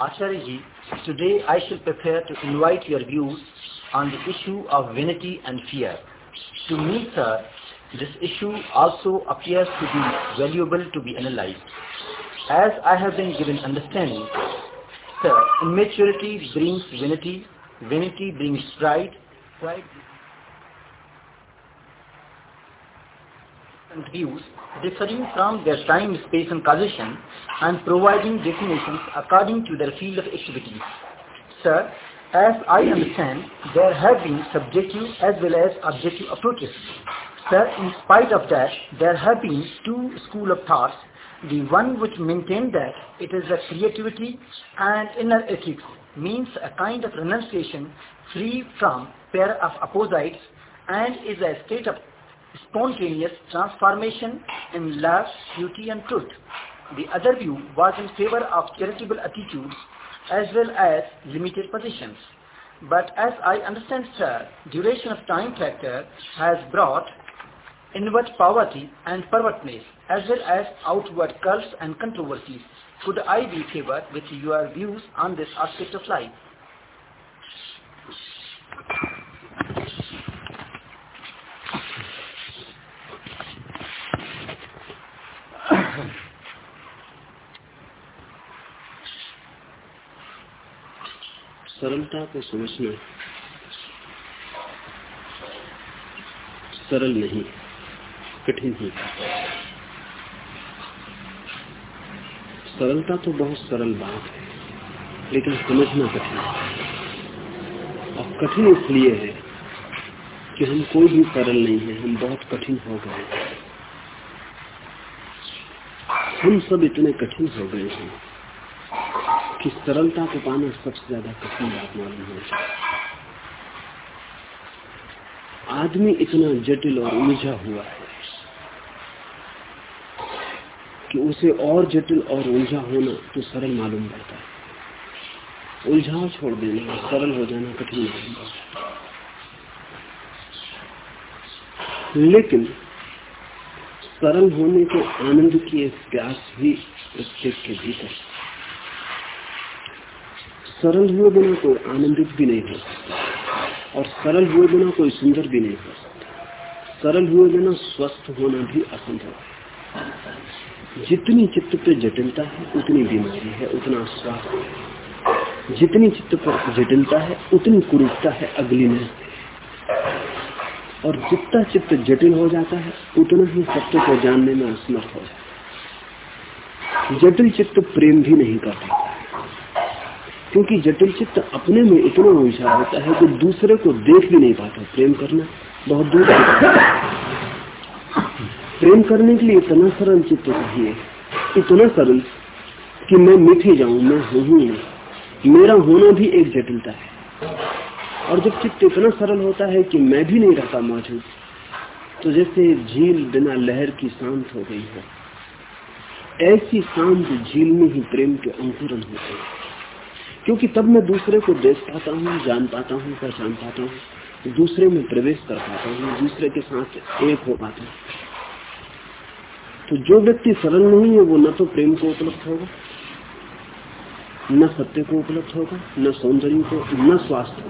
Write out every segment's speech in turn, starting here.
Acharya today I shall prepare to invite your views on the issue of vanity and fear. To me, sir, this issue also appears to be valuable to be analyzed. As I have been given understanding, sir, immaturity brings vanity, vanity brings pride, pride and views differing from their time, space and causation and providing definitions according to their field of activity. Sir, as I understand, there have been subjective as well as objective approaches. Sir, in spite of that, there have been two school of thoughts. The one which maintained that it is a creativity and inner ethics means a kind of renunciation free from pair of opposites and is a state of spontaneous transformation in love, beauty and truth. The other view was in favor of charitable attitudes as well as limited positions. But as I understand, sir, duration of time factor has brought inward poverty and pervertness as well as outward cults and controversies. Could I be favored with your views on this aspect of life? सरलता को समझना सरल नहीं, कठिन ही सरलता तो बहुत सरल बात है, लेकिन समझना कठिन और कठिन इसलिए है कि हम कोई भी सरल नहीं है, हम बहुत कठिन हो गए हम सब इतने कठिन हो गए हैं। कि सरलता को पाना सबसे ज़्यादा कठिन बात मालूम हो आदमी इतना जटिल और उलझा हुआ है कि उसे और जटिल और उलझा होना तो सरल मालूम पड़ता है। उलझाव छोड़ देना और सरल हो जाना कठिन मालूम पड़ता है। लेकिन सरल होने के आनंद की एक प्यास भी प्रत्येक के भीतर सरल हुए बिना कोई आनंदित भी नहीं हो सकता। और सरल हुए बिना कोई सुंदर भी नहीं हो सकता। सरल हुए बिना स्वस्थ होना भी असंभव है। जितनी चित्त पे जटिलता है, उतनी बीमारी है, उतना स्वास्थ्य है। जितनी चित्त पर जटिलता है, उतनी कुरूपता है, अगली में और जितना चित्त जटिल हो जाता है, उतना ही सत्य को जानने में असमर्थ हो जाता है। जटिल चित्त प्रेम भी नहीं कर पाता। क्योंकि जटिल चित्त अपने में इतना उलझा होता है कि दूसरे को देख भी नहीं पाता। प्रेम करना बहुत दूर प्रेम करने के लिए इतना सरल चित्त चाहिए, इतना सरल कि मैं मिठी जाऊँ, मैं हूँ मेरा होना भी एक जटिलता है। और जब चित्त इतना सरल होता है कि मैं भी नहीं रहता मौजूद तो जैसे झील बिना लहर की शांत हो गई है, ऐसी शांत झील में ही प्रेम के अंकुरन होते हैं। क्योंकि तब मैं दूसरे को देख पाता हूँ, जान पाता हूँ, पहचान पाता हूँ, दूसरे में प्रवेश कर पाता हूँ, दूसरे के साथ एक हो पाता हूँ। तो जो व्यक्ति सरल नहीं है, वो न तो प्रेम को उपलब्ध होगा, न सत्य को उपलब्ध होगा, न सौंदर्य को, न स्वास्थ्य को।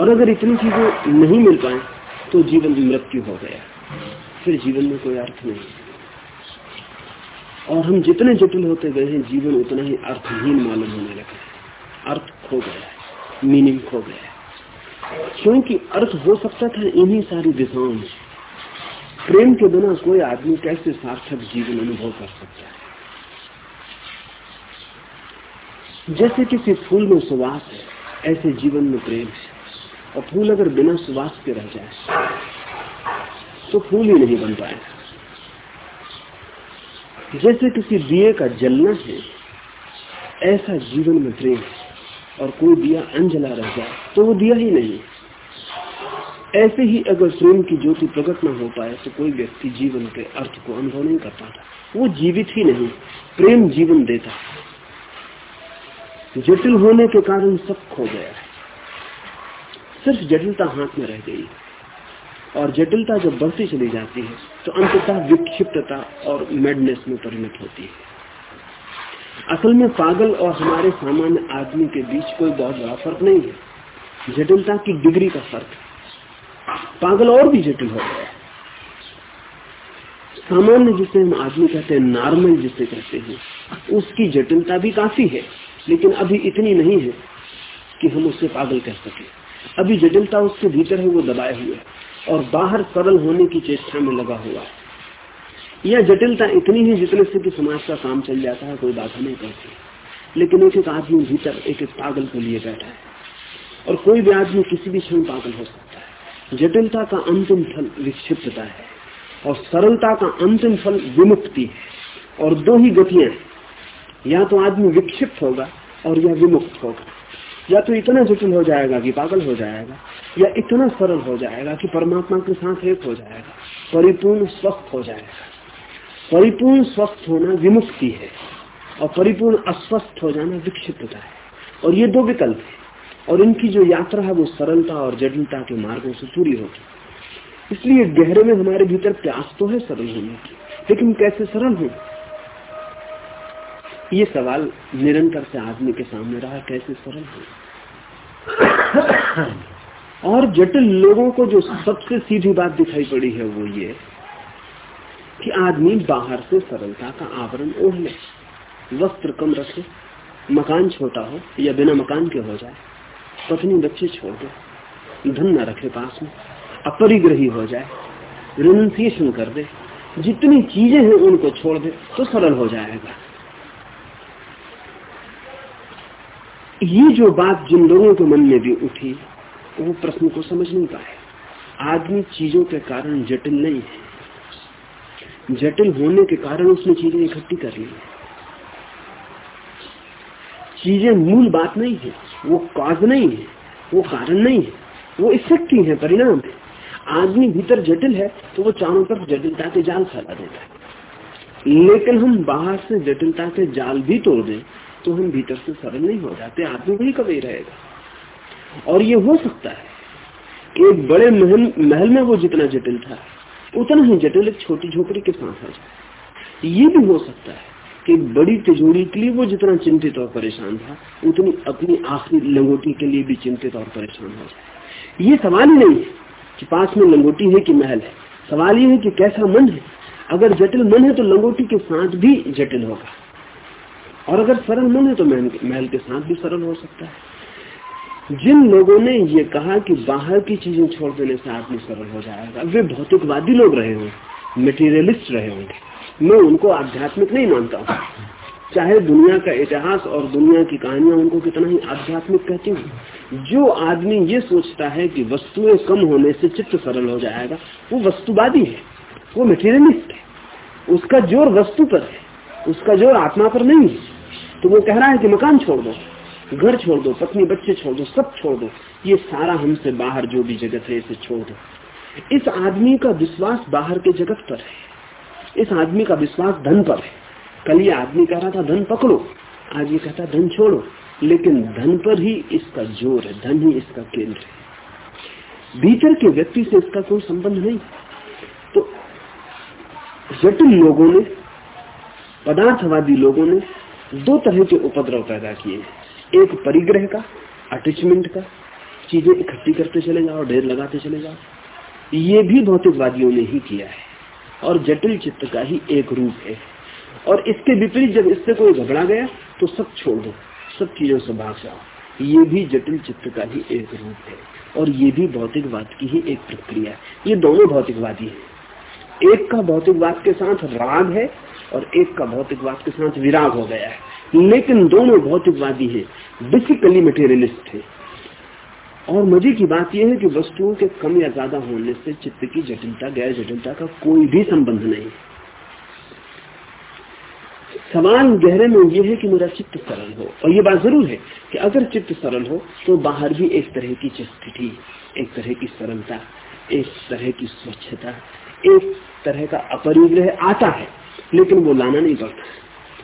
और अगर इतनी चीज़ें नहीं मिल पाए तो जीवन मृत्यु हो गया। फिर जीवन में कोई अर्थ नहीं। और हम जितने जटिल होते गए हैं, जीवन उतना ही अर्थहीन मालूम होने लगा है। अर्थ खो गया है मीनिंग खो गया है। क्योंकि अर्थ हो सकता था इन्हीं सारी दिशाओं में। प्रेम के बिना कोई आदमी कैसे सार्थक जीवन अनुभव कर सकता है? जैसे किसी फूल में सुवास है, ऐसे जीवन में प्रेम है। और फूल अगर बिना सुवास के रह जाए तो फूल ही नहीं बन पाएगा। जैसे किसी दिए का जलना है, ऐसा जीवन में प्रेम और कोई दिया अनजला रह जाए तो वो दिया ही नहीं। ऐसे ही अगर प्रेम की ज्योति प्रकट न हो पाए तो कोई व्यक्ति जीवन के अर्थ को अनुभव नहीं कर पाता। वो जीवित ही नहीं, प्रेम जीवन देता जटिल होने के कारण सब खो गया है। सिर्फ़ जटिलता हाथ में रह गई और जटिलता जब बढ़ती चली जाती है तो अंततः विक्षिप्तता और मेडनेस में परिणत होती है। असल में पागल और हमारे सामान्य आदमी के बीच कोई बहुत बड़ा फ़र्क नहीं है। जटिलता की डिग्री का फ़र्क पागल और भी जटिल हो गया सामान्य जिसे हम आदमी कहते हैं नॉर्मल जिसे कहते हैं, उसकी जटिलता भी काफ़ी है, लेकिन अभी इतनी नहीं है कि हम उससे पागल कह सके। अभी जटिलता उसके भीतर है, वो दबाए हुए और बाहर सरल होने की चेष्टा में लगा हुआ है। यह जटिलता इतनी ही जितने से कि समाज का काम चल जाता है, कोई बाधा नहीं करती लेकिन एक एक आदमी भीतर, एक एक पागल को लिए बैठा है। और कोई भी आदमी किसी भी क्षण पागल हो सकता है। जटिलता का अंतिम फल विक्षिप्तता है और सरलता का अंतिम फल विमुक्ति है। और दो ही गतियाँ या तो आदमी विक्षिप्त होगा और या विमुक्त होगा। या तो इतना जटिल हो जाएगा कि पागल हो जाएगा, या इतना सरल हो जाएगा कि परमात्मा के साथ एक हो जाएगा, परिपूर्ण स्वस्थ हो जाएगा। परिपूर्ण स्वस्थ होना विमुक्ति है और परिपूर्ण अस्वस्थ हो जाना विक्षिप्तता है। और ये दो विकल्प है। और इनकी जो यात्रा है वो सरलता और जटिलता के मार्गों से पूरी होगी। इसलिए गहरे में हमारे भीतर प्यास तो है सरल होने की, लेकिन कैसे सरल हो ये सवाल निरंतर से आदमी के सामने रहा, कैसे सरल है? और जटिल लोगों को जो सबसे सीधी बात दिखाई पड़ी है वो ये कि आदमी बाहर से सरलता का आवरण ओढ़ ले, वस्त्र कम रखे, मकान छोटा हो या बिना मकान के हो जाए, पत्नी बच्चे छोड़ दे, धन न रखे पास में, अपरिग्रही हो जाए रिनंसिएशन कर दे, जितनी चीज़ें हैं उनको छोड़ दे तो सरल हो जाएगा। ये जो बात जिन लोगों के मन में भी उठी, वो प्रश्न को समझ नहीं पाए आदमी चीज़ों के कारण जटिल नहीं है। जटिल होने के कारण उसने चीज़ें इकट्ठी कर ली चीज़ें मूल बात नहीं है, वो काज नहीं है, वो कारण नहीं है, वो इफ़ेक्ट ही है, परिणाम है। आदमी भीतर जटिल है तो वो चारों तरफ़ जटिलता के जाल फैला देता है। लेकिन हम बाहर से जटिलता के जाल भी तोड़ दें तो हम भीतर से सरल नहीं हो जाते, आदमी वही कभी रहेगा। और ये हो सकता है एक बड़े महल महल में वो जितना जटिल था, उतना ही जटिल एक छोटी झोपड़ी के साथ आ जाए। ये भी हो सकता है कि बड़ी तिजोरी के लिए वो जितना चिंतित और परेशान था, उतनी अपनी आखिरी लंगोटी के लिए भी चिंतित और परेशान हो जाए। ये सवाल ही नहीं है कि पास में लंगोटी है कि महल है। सवाल ये है कि कैसा मन है। अगर जटिल मन है तो लंगोटी के साथ भी जटिल होगा। और अगर सरल मन है तो महल के साथ भी सरल हो सकता है। जिन लोगों ने ये कहा कि बाहर की चीज़ें छोड़ देने से आदमी सरल हो जाएगा, वे भौतिकवादी लोग रहे होंगे मेटीरियलिस्ट रहे होंगे। मैं उनको आध्यात्मिक नहीं मानता हूँ। चाहे दुनिया का इतिहास और दुनिया की कहानियाँ उनको कितना ही आध्यात्मिक कहती हूँ। जो आदमी ये सोचता है कि वस्तुएँ कम होने से चित्त सरल हो जाएगा, वो वस्तुवादी है, वो मेटीरियलिस्ट है। उसका ज़ोर वस्तु पर है, उसका ज़ोर आत्मा पर नहीं है। तो वो कह रहा है कि मकान छोड़ दो, घर छोड़ दो, पत्नी, बच्चे छोड़ दो, सब छोड़ दो। ये सारा हमसे बाहर जो भी जगत है, इसे छोड़ दो। इस आदमी का विश्वास बाहर के जगत पर है। इस आदमी का विश्वास धन पर है। कल ये आदमी कह रहा था, धन पकड़ो। आज ये कहता धन छोड़ो। लेकिन धन पर ही इसका ज़ोर है, धन ही इसका केंद्र है। भीतर के व्यक्ति से इसका कोई संबंध नहीं। तो जटिल लोगों ने, पदार्थवादी लोगों ने दो तरह के उपद्रव पैदा किए। एक परिग्रह का अटैचमेंट का, चीज़ें इकट्ठी करते चले जाओ, ढेर लगाते चले जाओ। ये भी भौतिकवादियों ने ही किया है। और जटिल चित्त का ही एक रूप है। और इसके विपरीत जब इससे कोई घबरा गया तो सब छोड़ दो। सब चीज़ों से भाग जाओ। ये भी जटिल चित्त का ही एक रूप है। और ये भी भौतिकवाद की ही एक प्रक्रिया है। ये दोनों भौतिकवादी है। एक का भौतिकवाद के साथ राग है और एक का भौतिकवाद के साथ विराग हो गया है। लेकिन दोनों भौतिकवादी हैं बेसिकली मटेरियलिस्ट है। और मज़े की बात यह है कि वस्तुओं के कम या ज़्यादा होने से चित्त की जटिलता, गैर जटिलता का कोई भी संबंध नहीं। सवाल गहरे में यह है कि मेरा चित्त सरल हो। और ये बात ज़रूर है कि अगर चित्त सरल हो तो बाहर भी एक तरह की स्थिति एक तरह की सरलता, एक तरह की स्वच्छता, एक तरह का अपरिग्रह आता है। लेकिन वो लाना नहीं पड़ता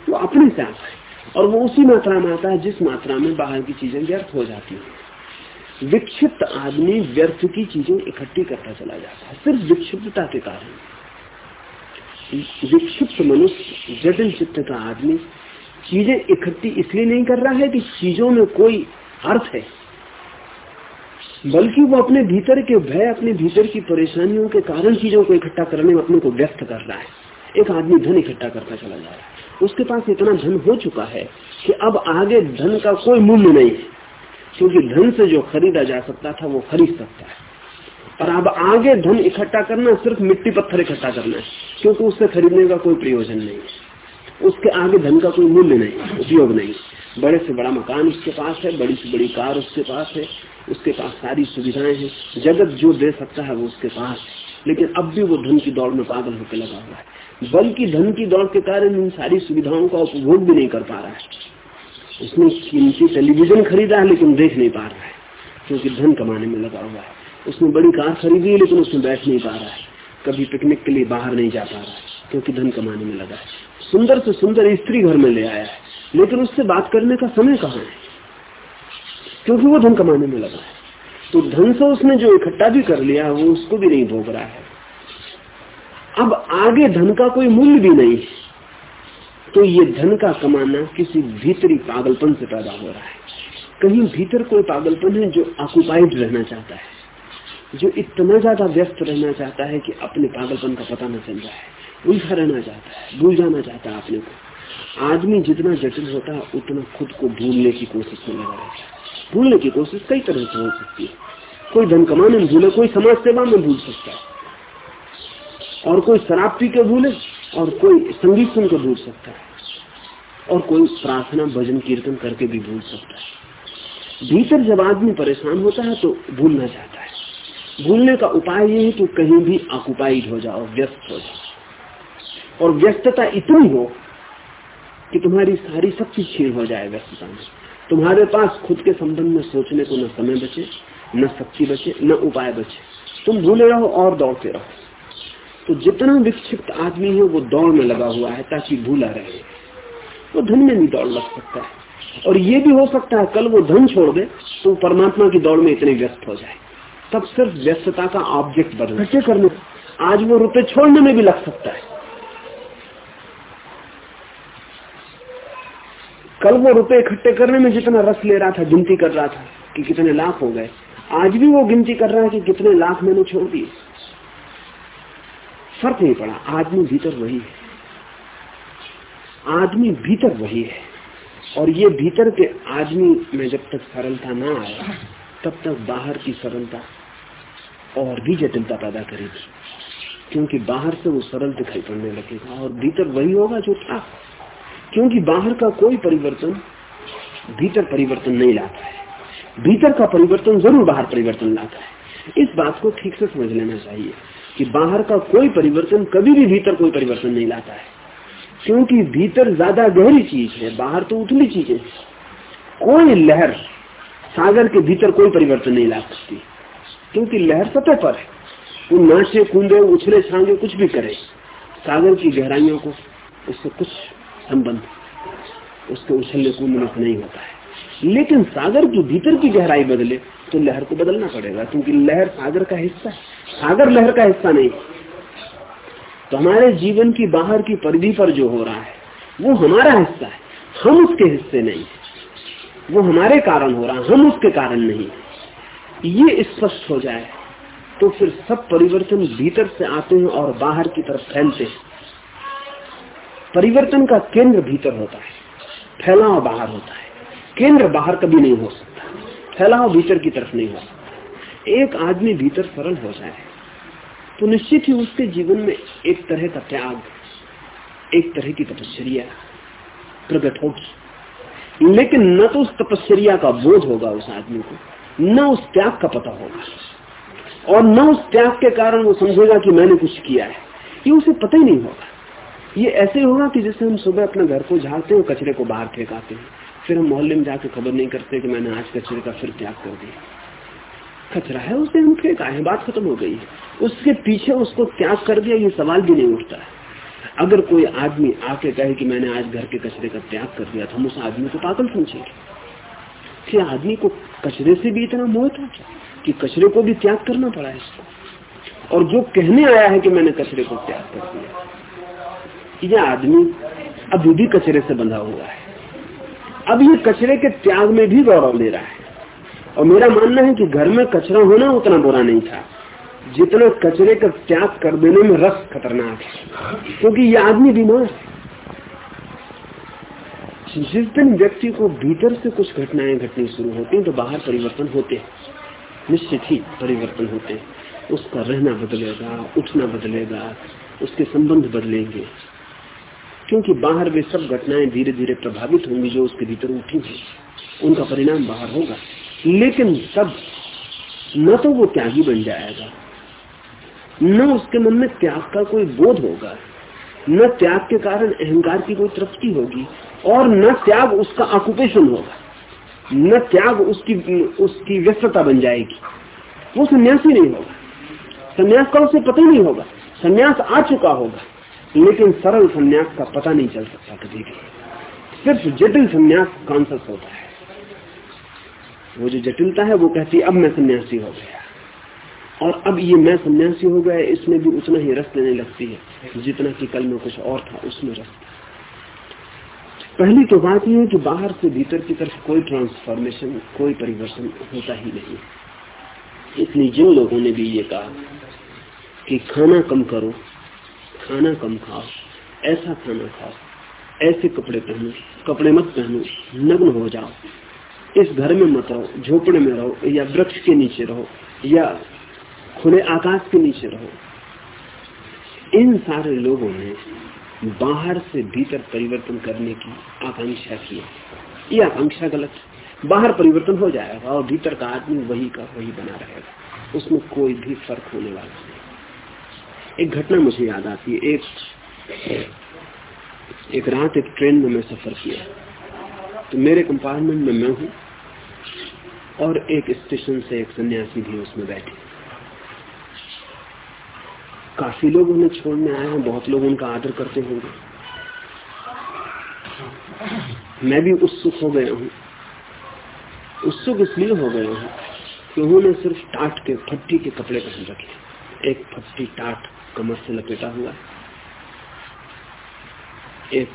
वो अपने से। आता है और वो उसी मात्रा में आता है जिस मात्रा में बाहर की चीज़ें व्यर्थ हो जाती है। विक्षिप्त आदमी व्यर्थ की चीज़ें इकट्ठी करता चला जाता है। सिर्फ़ विक्षिप्तता के कारण। विक्षिप्त मनुष्य, जटिल चित्त का आदमी चीज़ें इकट्ठी इसलिए नहीं कर रहा है कि चीज़ों में कोई अर्थ है। बल्कि वो अपने भीतर के भय, अपने भीतर की परेशानियों के कारण चीज़ों को इकट्ठा करने में अपने को व्यक्त कर रहा है। एक आदमी धन इकट्ठा करता चला जा रहा है उसके पास इतना धन हो चुका है कि अब आगे धन का कोई मूल्य नहीं है। क्योंकि धन से जो खरीदा जा सकता था, वो खरीद सकता है। और अब आगे धन इकट्ठा करना सिर्फ़ मिट्टी पत्थर इकट्ठा करना है, क्योंकि उससे खरीदने का कोई प्रयोजन नहीं है। उसके आगे धन का कोई मूल्य नहीं उपयोग नहीं बड़े से बड़ा मकान उसके पास है, बड़ी से बड़ी कार उसके पास है, उसके पास सारी सुविधाएँ हैं। जगत जो दे सकता है, वो उसके पास है। लेकिन अब भी वो धन की दौड़ में पागल होकर लगा हुआ है। बल्कि धन की दौड़ के कारण इन सारी सुविधाओं का उपभोग भी नहीं कर पा रहा है। उसने कीमती टेलीविज़न खरीदा है, लेकिन देख नहीं पा रहा है, क्योंकि धन कमाने में लगा हुआ है। उसने बड़ी कार खरीदी है लेकिन उसमें बैठ नहीं पा रहा है। कभी पिकनिक के लिए बाहर नहीं जा पा रहा है, क्योंकि धन कमाने में लगा है। सुंदर से सुंदर स्त्री घर में ले आया है, लेकिन उससे बात करने का समय कहाँ है? क्योंकि वो धन कमाने में लगा है। तो धन से उसने जो इकट्ठा भी कर लिया वो उसको भी नहीं भोग रहा है। अब आगे धन का कोई मूल्य भी नहीं। है तो ये धन का कमाना किसी भीतरी पागलपन से पैदा हो रहा है। कहीं भीतर कोई पागलपन है जो ऑक्युपाइड रहना चाहता है, जो इतना ज़्यादा व्यस्त रहना चाहता है कि अपने पागलपन का पता न चल जाए। उलझा रहना चाहता है भूल जाना चाहता है अपने को। आदमी जितना जटिल होता है, उतना खुद को भूलने की कोशिश में लगा रहता है। भूलने की कोशिश कई तरह से हो सकती है। कोई धन कमाने में भूले, कोई समाज सेवा में भूल सकता है। और कोई शराब पी के भूले और कोई संगीत सुन के भूल सकता है। और कोई प्रार्थना, भजन, कीर्तन करके भी भूल सकता है। भीतर जब आदमी परेशान होता है तो भूलना चाहता है। भूलने का उपाय ये है कि कहीं भी ऑक्युपाइड हो जाओ, व्यस्त हो जाओ। और व्यस्तता इतनी हो कि तुम्हारी सारी शक्ति छीन हो जाए व्यस्तता में। तुम्हारे पास खुद के संबंध में सोचने को न समय बचे, न शक्ति बचे, न उपाय बचे। तुम भूले रहो और दौड़ते रहो। तो जितना विक्षिप्त आदमी है वो दौड़ में लगा हुआ है ताकि भूला रहे। वो धन में नहीं दौड़ लग सकता है। और ये भी हो सकता है कल वो धन छोड़ दे तो परमात्मा की दौड़ में इतने व्यस्त हो जाए। तब सिर्फ़ व्यस्तता का ऑब्जेक्ट बदल करने? आज वो रुपए छोड़ने में भी लग सकता है। कल वो रुपए इकट्ठे करने में जितना रस ले रहा था गिनती कर रहा था कि कितने लाख हो गए। आज भी वो गिनती कर रहा है कि कितने लाख मैंने छोड़ दिए। फ़र्क नहीं पड़ा। आदमी भीतर वही है। आदमी भीतर वही है। और ये भीतर के आदमी में जब तक सरलता ना आए, तब तक बाहर की सरलता और भी जटिलता पैदा करेगी। क्योंकि बाहर से वो सरल दिखाई पड़ने लगेगा और भीतर वही होगा जो था। क्योंकि बाहर का कोई परिवर्तन भीतर परिवर्तन नहीं लाता है। भीतर का परिवर्तन ज़रूर बाहर परिवर्तन लाता है। इस बात को ठीक से समझ लेना चाहिए। कि बाहर का कोई परिवर्तन कभी भी भीतर कोई परिवर्तन नहीं लाता है। क्योंकि भीतर ज़्यादा गहरी चीज़ है, बाहर तो उतनी है। कोई लहर सागर के भीतर कोई परिवर्तन नहीं ला सकती। क्योंकि लहर सतह पर है। वो नाचे, कूदे, उछले, छांगे, कुछ भी करे, सागर की गहराइयों को, उससे कुछ संबंध, उसके उछलने, कूदने से नहीं होता है। लेकिन सागर की भीतर की गहराई बदले तो लहर को बदलना पड़ेगा, क्योंकि लहर सागर का हिस्सा है। सागर लहर का हिस्सा नहीं। तो हमारे जीवन की बाहर की परिधि पर जो हो रहा है, वो हमारा हिस्सा है। हम उसके हिस्से नहीं वो हमारे कारण हो रहा है, हम उसके कारण नहीं ये स्पष्ट हो जाए तो फिर सब परिवर्तन भीतर से आते हैं और बाहर की तरफ़ फैलते हैं। परिवर्तन का केंद्र भीतर होता है, फैलाव बाहर होता है। केंद्र बाहर कभी नहीं हो सकता। फैलाव भीतर की तरफ़ नहीं हो सकता। एक आदमी भीतर सरल हो जाए तो निश्चित ही उसके जीवन में एक तरह का त्याग, एक तरह की तपस्या प्रकट होगी। लेकिन न तो उस तपस्या का बोध होगा उस आदमी को, न उस त्याग का पता होगा। और न उस त्याग के कारण वो समझेगा कि मैंने कुछ किया है। ये उसे पता ही नहीं होगा। ये ऐसे होगा कि जैसे हम सुबह अपने घर को झाड़ते हैं कचरे को बाहर फेंकाते हैं। फिर मोहल्ले में जाके खबर नहीं करते कि मैंने आज कचरे का फिर त्याग कर दिया। कचरा है उसे हम फेंका है, बात खत्म हो गई उसके पीछे उसको त्याग कर दिया, ये सवाल भी नहीं उठता है। अगर कोई आदमी आके कहे कि मैंने आज घर के कचरे का त्याग कर दिया तो हम उस आदमी को पागल समझेंगे। कि आदमी को कचरे से भी इतना मोह था कि कचरे को भी त्याग करना पड़ा इसको। और जो कहने आया है कि मैंने कचरे को त्याग कर दिया यह आदमी अभी भी कचरे से बंधा हुआ है। अब ये कचरे के त्याग में भी गौरव ले रहा है। और मेरा मानना है कि घर में कचरा होना उतना बुरा नहीं था, जितना कचरे का त्याग कर देने में रस खतरनाक है। क्योंकि ये आदमी बीमार है। जिस दिन व्यक्ति को भीतर से कुछ घटनाएँ घटनी शुरू होती हैं तो बाहर परिवर्तन होते हैं। निश्चित ही परिवर्तन होते हैं। उसका रहना बदलेगा, उठना बदलेगा, उसके संबंध बदलेंगे। क्योंकि बाहर वे सब घटनाएँ धीरे धीरे प्रभावित होंगी जो उसके भीतर उठी थी उनका परिणाम बाहर होगा। लेकिन तब न तो वो त्यागी बन जाएगा, न उसके मन में त्याग का कोई बोध होगा, न त्याग के कारण अहंकार की कोई तृप्ति होगी और न त्याग उसका ऑक्यूपेशन होगा। न त्याग उसकी उसकी व्यस्तता बन जाएगी। वो सन्यासी नहीं होगा। सन्यास का उसे पता नहीं होगा। सन्यास आ चुका होगा। लेकिन सरल संन्यास का पता नहीं चल सकता कभी भी सिर्फ़ जटिल सन्यास कॉन्सियस होता है। वो जो जटिलता है, वो कहती अब मैं सन्यासी हो गया। और अब ये मैं सन्यासी हो गया, इसमें भी उतना ही रस लेने लगती है, जितना कि कल में कुछ और था, उसमें रस पहली तो बात यह है कि बाहर से भीतर की तरफ़ कोई ट्रांसफॉर्मेशन कोई परिवर्तन होता ही नहीं। इसलिए जिन लोगों ने भी ये कहा कि खाना कम करो खाना कम खाओ, ऐसा खाना खाओ, ऐसे कपड़े पहनो, कपड़े मत पहनो, नग्न हो जाओ। इस घर में मत रहो, झोपड़े में रहो, या वृक्ष के नीचे रहो, या खुले आकाश के नीचे रहो। इन सारे लोगों ने बाहर से भीतर परिवर्तन करने की आकांक्षा की ये आकांक्षा गलत बाहर परिवर्तन हो जाएगा और भीतर का आदमी वही का वही बना रहेगा। उसमें कोई भी फ़र्क होने वाला एक घटना मुझे याद आती है। एक एक रात एक ट्रेन में मैं सफ़र किया। तो मेरे कंपार्टमेंट में मैं हूँ और एक स्टेशन से एक सन्यासी भी उसमें बैठे। काफ़ी लोग उन्हें छोड़ने आए हैं, बहुत लोग उनका आदर करते होंगे। मैं भी उत्सुक हो गया हूँ। उत्सुक इसलिए हो गया हूँ कि उन्होंने सिर्फ़ टाट के, फट्टी के कपड़े पहन रखे एक फट्टी टाट कमर से लपेटा हुआ है। एक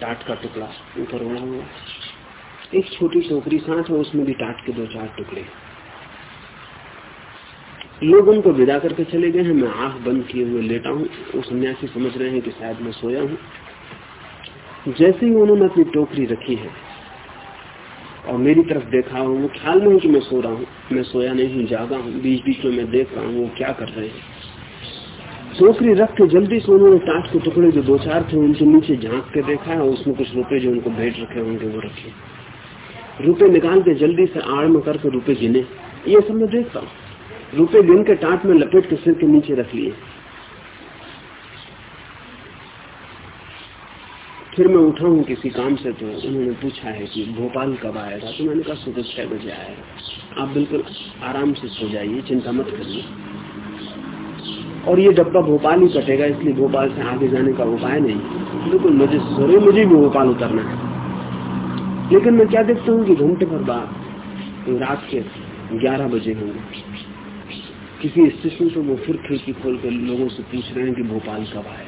टाट का टुकड़ा ऊपर उड़ा हुआ एक छोटी टोकरी साथ है उसमें भी टाट के दो चार टुकड़े। लोग उनको विदा करके चले गए हैं। मैं आँख बंद किए हुए लेटा हूँ। वो सन्यासी समझ रहे हैं कि शायद मैं सोया हूँ। जैसे ही उन्होंने अपनी टोकरी रखी है और मेरी तरफ़ देखा हूँ वो ख्याल में कि मैं सो रहा हूँ। मैं सोया नहीं हूँ जागा हूँ। बीच बीच में मैं देख रहा हूँ, वो क्या कर रहे हैं। टोकरी रख के जल्दी से उन्होंने टाट के टुकड़े जो दो चार थे, उनके नीचे झाँक के देखा है उसमें कुछ रुपए जो उनको भेंट रखे होंगे, वो रखे। रुपए निकाल के जल्दी से आड़ में करके रुपए गिने। ये सब मैं देखता हूँ। रुपए गिन के टाट में लपेट के सिर के नीचे रख लिए। फिर मैं उठा हूँ किसी काम से तो उन्होंने पूछा है कि भोपाल कब आएगा? तो मैंने कहा, सुबह छह बजे आएगा। आप बिल्कुल आराम से सो जाइए, चिंता मत करिए। और ये डब्बा भोपाल ही कटेगा, इसलिए भोपाल से आगे जाने का उपाय नहीं। बिल्कुल, मुझे सोरे, मुझे भी भोपाल उतरना है। लेकिन मैं क्या देखता हूँ कि घंटे भर बाद, रात के ग्यारह बजे होंगे। किसी स्टेशन पर वो फिर खिड़की खोल कर लोगों से पूछ रहे हैं कि भोपाल कब आए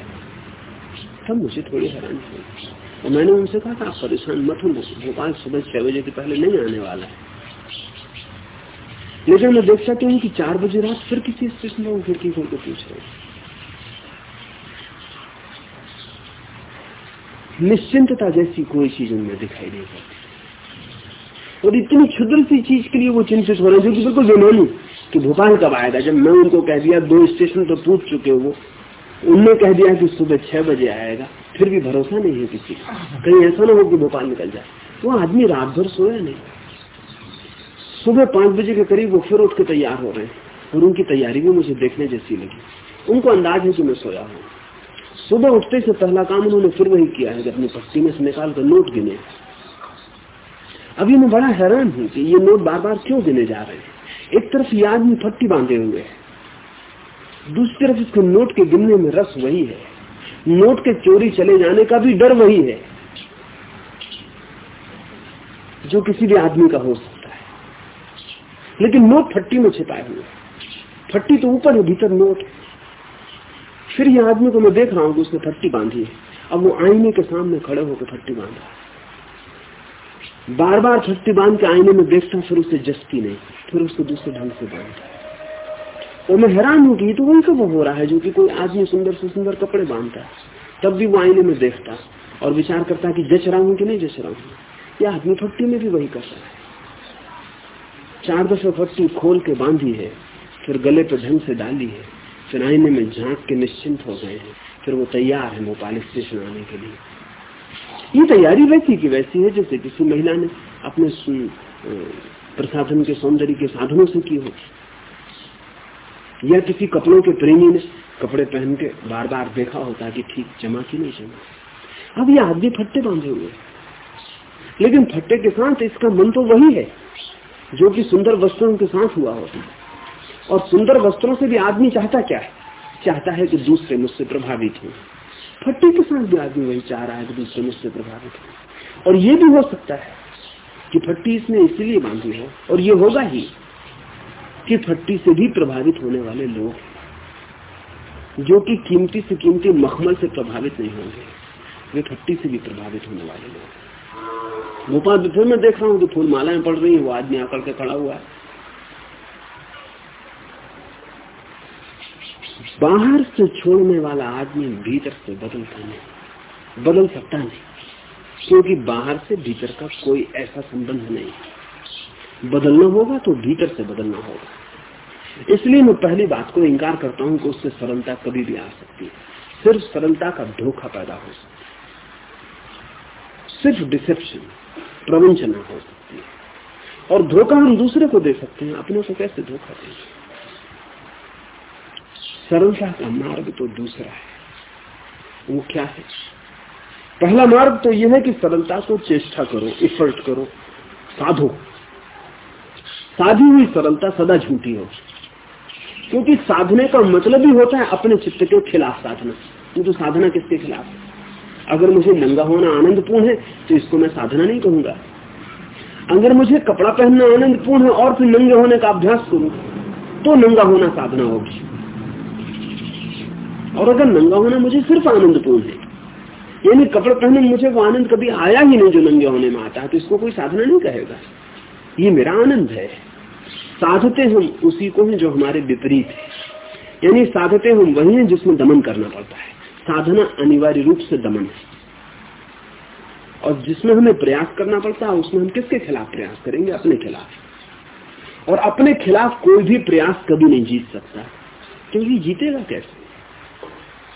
तब मुझे थोड़ी हैरान हुई। और मैंने उनसे कहा था आप परेशान मत हो भोपाल सुबह छह बजे के पहले नहीं आने वाला है। लेकिन मैं देख सकती हूँ कि चार बजे रात फिर किसी स्टेशन में खिड़की खोल कर पूछ रहे निश्चिंतता जैसी कोई चीज़ उनमें दिखाई नहीं पड़ती और इतनी क्षुद्र सी चीज़ के लिए वो चिंतित हो रहे हैं कि बिल्कुल बेमानी कि भोपाल कब आएगा जब मैं उनको कह दिया, दो स्टेशन तो पूछ चुके वो उनने कह दिया कि सुबह छह बजे आएगा, फिर भी भरोसा नहीं है किसी का। कहीं ऐसा ना हो कि भोपाल निकल जाए। वो आदमी रात भर सोया नहीं। सुबह पाँच बजे के करीब वो फिर उठ के तैयार हो रहे हैं। और उनकी तैयारी भी मुझे देखने जैसी लगी। उनको अंदाज है कि मैं सोया हूँ। सुबह उठते से पहला काम उन्होंने फिर वही किया है कि अपनी पट्टी में से निकाल कर नोट गिने। अभी मैं बड़ा हैरान हूँ कि ये नोट बार बार क्यों गिने जा रहे हैं? एक तरफ़ ये आदमी फट्टी बांधे हुए है। दूसरी तरफ़ इसके नोट के गिनने में रस वही है। नोट के चोरी चले जाने का भी डर वही है। जो किसी भी आदमी का हो सकता लेकिन नोट फट्टी में छिपाए हुए फट्टी तो ऊपर है, भीतर नोट। फिर ये आदमी को मैं देख रहा हूँ उसने फट्टी बांधी है। अब वो आईने के सामने खड़े होकर फट्टी बांधा बार बार फट्टी बाँध के आईने में देखता फिर उसे जस्ती नहीं, फिर उसको दूसरे ढंग से बांधता और मैं हैरान हूँ कि तो वही कब हो रहा है, जो कि कोई आदमी सुंदर से सुंदर कपड़े बांधता है। तब भी वो आईने में देखता और विचार करता कि जच रहा हूँ कि नहीं जच रहा हूँ। या आदमी फट्टी में भी वही कर रहा है। चार दफे फट्टी खोल के बांधी है, फिर गले पे ढंग से डाली है, फिर आईने में झाँक के निश्चिंत हो गए हैं, फिर वो तैयार है भोपाल स्टेशन आने के लिए। ये तैयारी वैसी की वैसी है जैसे किसी महिला ने अपने प्रसाधन के सौंदर्य के साधनों से की हो या किसी कपड़ों के प्रेमी ने कपड़े पहन के बार बार देखा होता कि ठीक जमा की नहीं जमा। अब ये आदमी फट्टे बांधे हुए लेकिन फट्टे के साथ इसका मन तो वही है। जो कि सुंदर वस्त्रों के साथ हुआ होता है। और सुंदर वस्त्रों से भी आदमी चाहता क्या है? चाहता है कि दूसरे मुझसे प्रभावित हो। फट्टी के साथ भी आदमी वही चाह रहा है कि दूसरे मुझसे प्रभावित हो। और ये भी हो सकता है कि फट्टी इसने इसीलिए बांधी हो, और ये होगा ही कि फट्टी से भी प्रभावित होने वाले लोग जो कि कीमती से कीमती मखमल से प्रभावित नहीं होंगे, वे फट्टी से भी प्रभावित होने वाले लोग। भोपाल फिर मैं देख रहा हूँ कि फूल मालाएँ पड़ रही है, वो आदमी आकर के खड़ा हुआ है। बाहर से छोड़ने वाला आदमी भीतर से बदलता नहीं, बदल सकता नहीं, क्योंकि बाहर से भीतर का कोई ऐसा संबंध नहीं। बदलना होगा तो भीतर से बदलना होगा। इसलिए मैं पहली बात को इंकार करता हूँ कि उससे सरलता कभी भी आ सकती है। सिर्फ़ सरलता का धोखा पैदा हो सकता है। सिर्फ़ डिसेप्शन प्रवंचना हो सकती है। और धोखा हम दूसरे को दे सकते हैं, अपने को कैसे धोखा देंगे सरलता का मार्ग तो दूसरा है। वो क्या है? पहला मार्ग तो यह है कि सरलता को चेष्टा करो इफर्ट करो, साधो। साधी हुई सरलता सदा झूठी हो। क्योंकि साधने का मतलब ही होता है अपने चित्त के खिलाफ साधना। तो साधना किसके खिलाफ है? अगर मुझे नंगा होना आनंदपूर्ण है तो इसको मैं साधना नहीं कहूँगा। अगर मुझे कपड़ा पहनना आनंदपूर्ण है और फिर नंगे होने का अभ्यास करूँ तो नंगा होना साधना होगी। और अगर नंगा होना मुझे सिर्फ़ आनंदपूर्ण है, यानी कपड़े पहने मुझे वो आनंद कभी आया ही नहीं जो नंगे होने में आता है तो इसको कोई साधना नहीं कहेगा। ये मेरा आनंद है। साधते हम उसी को हैं जो हमारे विपरीत है। यानी साधते हम वही हैं जिसमें दमन करना पड़ता है। साधना अनिवार्य रूप से दमन है। और जिसमें हमें प्रयास करना पड़ता है, उसमें हम किसके खिलाफ प्रयास करेंगे? अपने खिलाफ। और अपने खिलाफ कोई भी प्रयास कभी नहीं जीत सकता। क्योंकि जीतेगा कैसे?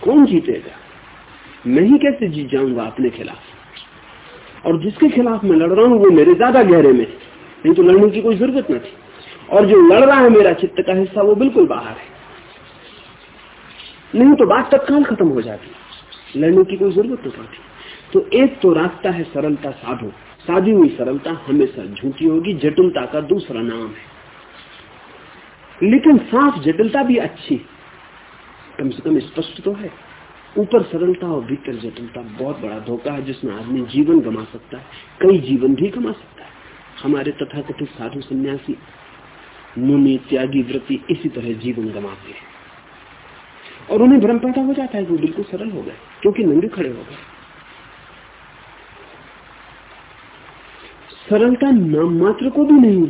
कौन जीतेगा? मैं ही कैसे जीत जाऊँगा अपने खिलाफ? और जिसके खिलाफ मैं लड़ रहा हूँ, वो मेरे ज़्यादा गहरे में नहीं तो लड़ने की कोई ज़रूरत नहीं और जो लड़ रहा है मेरा चित्त का हिस्सा, वो बिल्कुल बाहर है। नहीं तो बात तत्काल खत्म हो जाती। लड़ने की कोई ज़रूरत नहीं पड़ती तो एक तो रास्ता है सरलता साधो। साधी हुई सरलता हमेशा झूठी होगी, जटिलता का दूसरा नाम है। लेकिन साफ़ जटिलता भी अच्छी। कम से कम स्पष्ट तो है। ऊपर सरलता और भीतर जटिलता बहुत बड़ा धोखा है, जिसमें आदमी जीवन गमा सकता है। कई जीवन भी गमा सकता है। हमारे तथा तथाकथित साधु सन्यासी, मुनि, त्यागी, व्रति इसी तरह जीवन गमाते हैं। और उन्हें भ्रम पैदा हो जाता है, वो बिल्कुल सरल हो गए, क्योंकि नंगे खड़े हो गए। सरलता नाम मात्र को भी नहीं,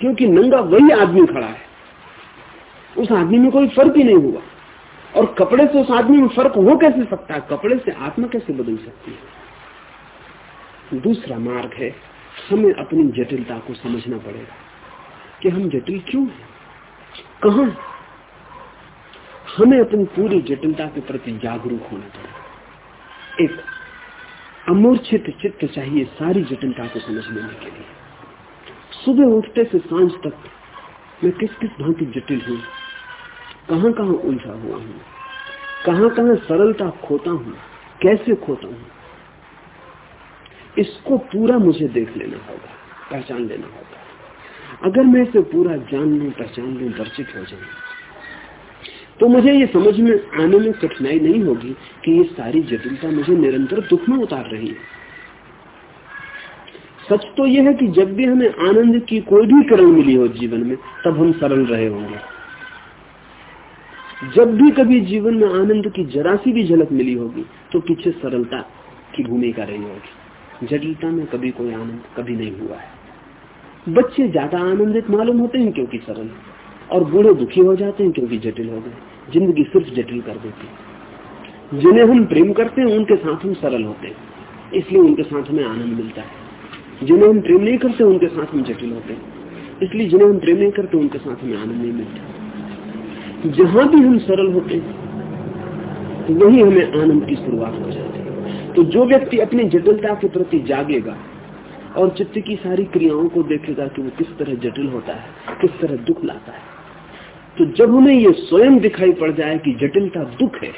क्योंकि नंगा वही आदमी खड़ा है। उस आदमी में कोई फ़र्क ही नहीं हुआ। और कपड़े से उस आदमी में फ़र्क हो कैसे सकता है? कपड़े से आत्मा कैसे बदल सकती है? दूसरा मार्ग है, हमें अपनी जटिलता को समझना पड़ेगा कि हम जटिल क्यों हैं? कहा हमें अपनी पूरी जटिलता के प्रति जागरूक होना पड़ेगा एक अमूर्छित चित्त चाहिए सारी जटिलता को समझ लेने के लिए। सुबह उठते से साँझ तक मैं किस किस भांति जटिल हूँ? कहाँ कहाँ उलझा हुआ हूँ? कहाँ कहाँ सरलता खोता हूँ? कैसे खोता हूँ? इसको पूरा मुझे देख लेना होगा, पहचान लेना होगा। अगर मैं इसे पूरा जान लू, पहचान लू, दर्शित हो जाऊँ तो मुझे ये समझ में आने में कठिनाई नहीं होगी कि ये सारी जटिलता मुझे निरंतर दुख में उतार रही है। सच तो यह है कि जब भी हमें आनंद की कोई भी करण मिली हो जीवन में, तब हम सरल रहे होंगे। जब भी कभी जीवन में आनंद की जरा सी भी झलक मिली होगी तो पीछे सरलता की भूमिका रही होगी। जटिलता में कभी कोई आनंद कभी नहीं हुआ है। बच्चे ज़्यादा आनंदित मालूम होते हैं क्योंकि सरल और बूढ़े दुखी हो जाते हैं क्योंकि जटिल हो गए। ज़िंदगी सिर्फ़ जटिल कर देती है। जिन्हें हम प्रेम करते हैं, उनके साथ हम सरल होते हैं। इसलिए उनके साथ हमें आनंद मिलता है। जिन्हें हम प्रेम नहीं करते, उनके साथ हम जटिल होते हैं। इसलिए जिन्हें हम प्रेम नहीं करते, उनके साथ हमें आनंद नहीं मिलता जहाँ भी हम सरल होते हैं, वही हमें आनंद की शुरुआत हो जाती है। तो जो व्यक्ति अपनी जटिलता के प्रति जागेगा और चित्त की सारी क्रियाओं को देखेगा कि वो किस तरह जटिल होता है, किस तरह दुख लाता है तो जब हमें ये स्वयं दिखाई पड़ जाए कि जटिलता दुख है,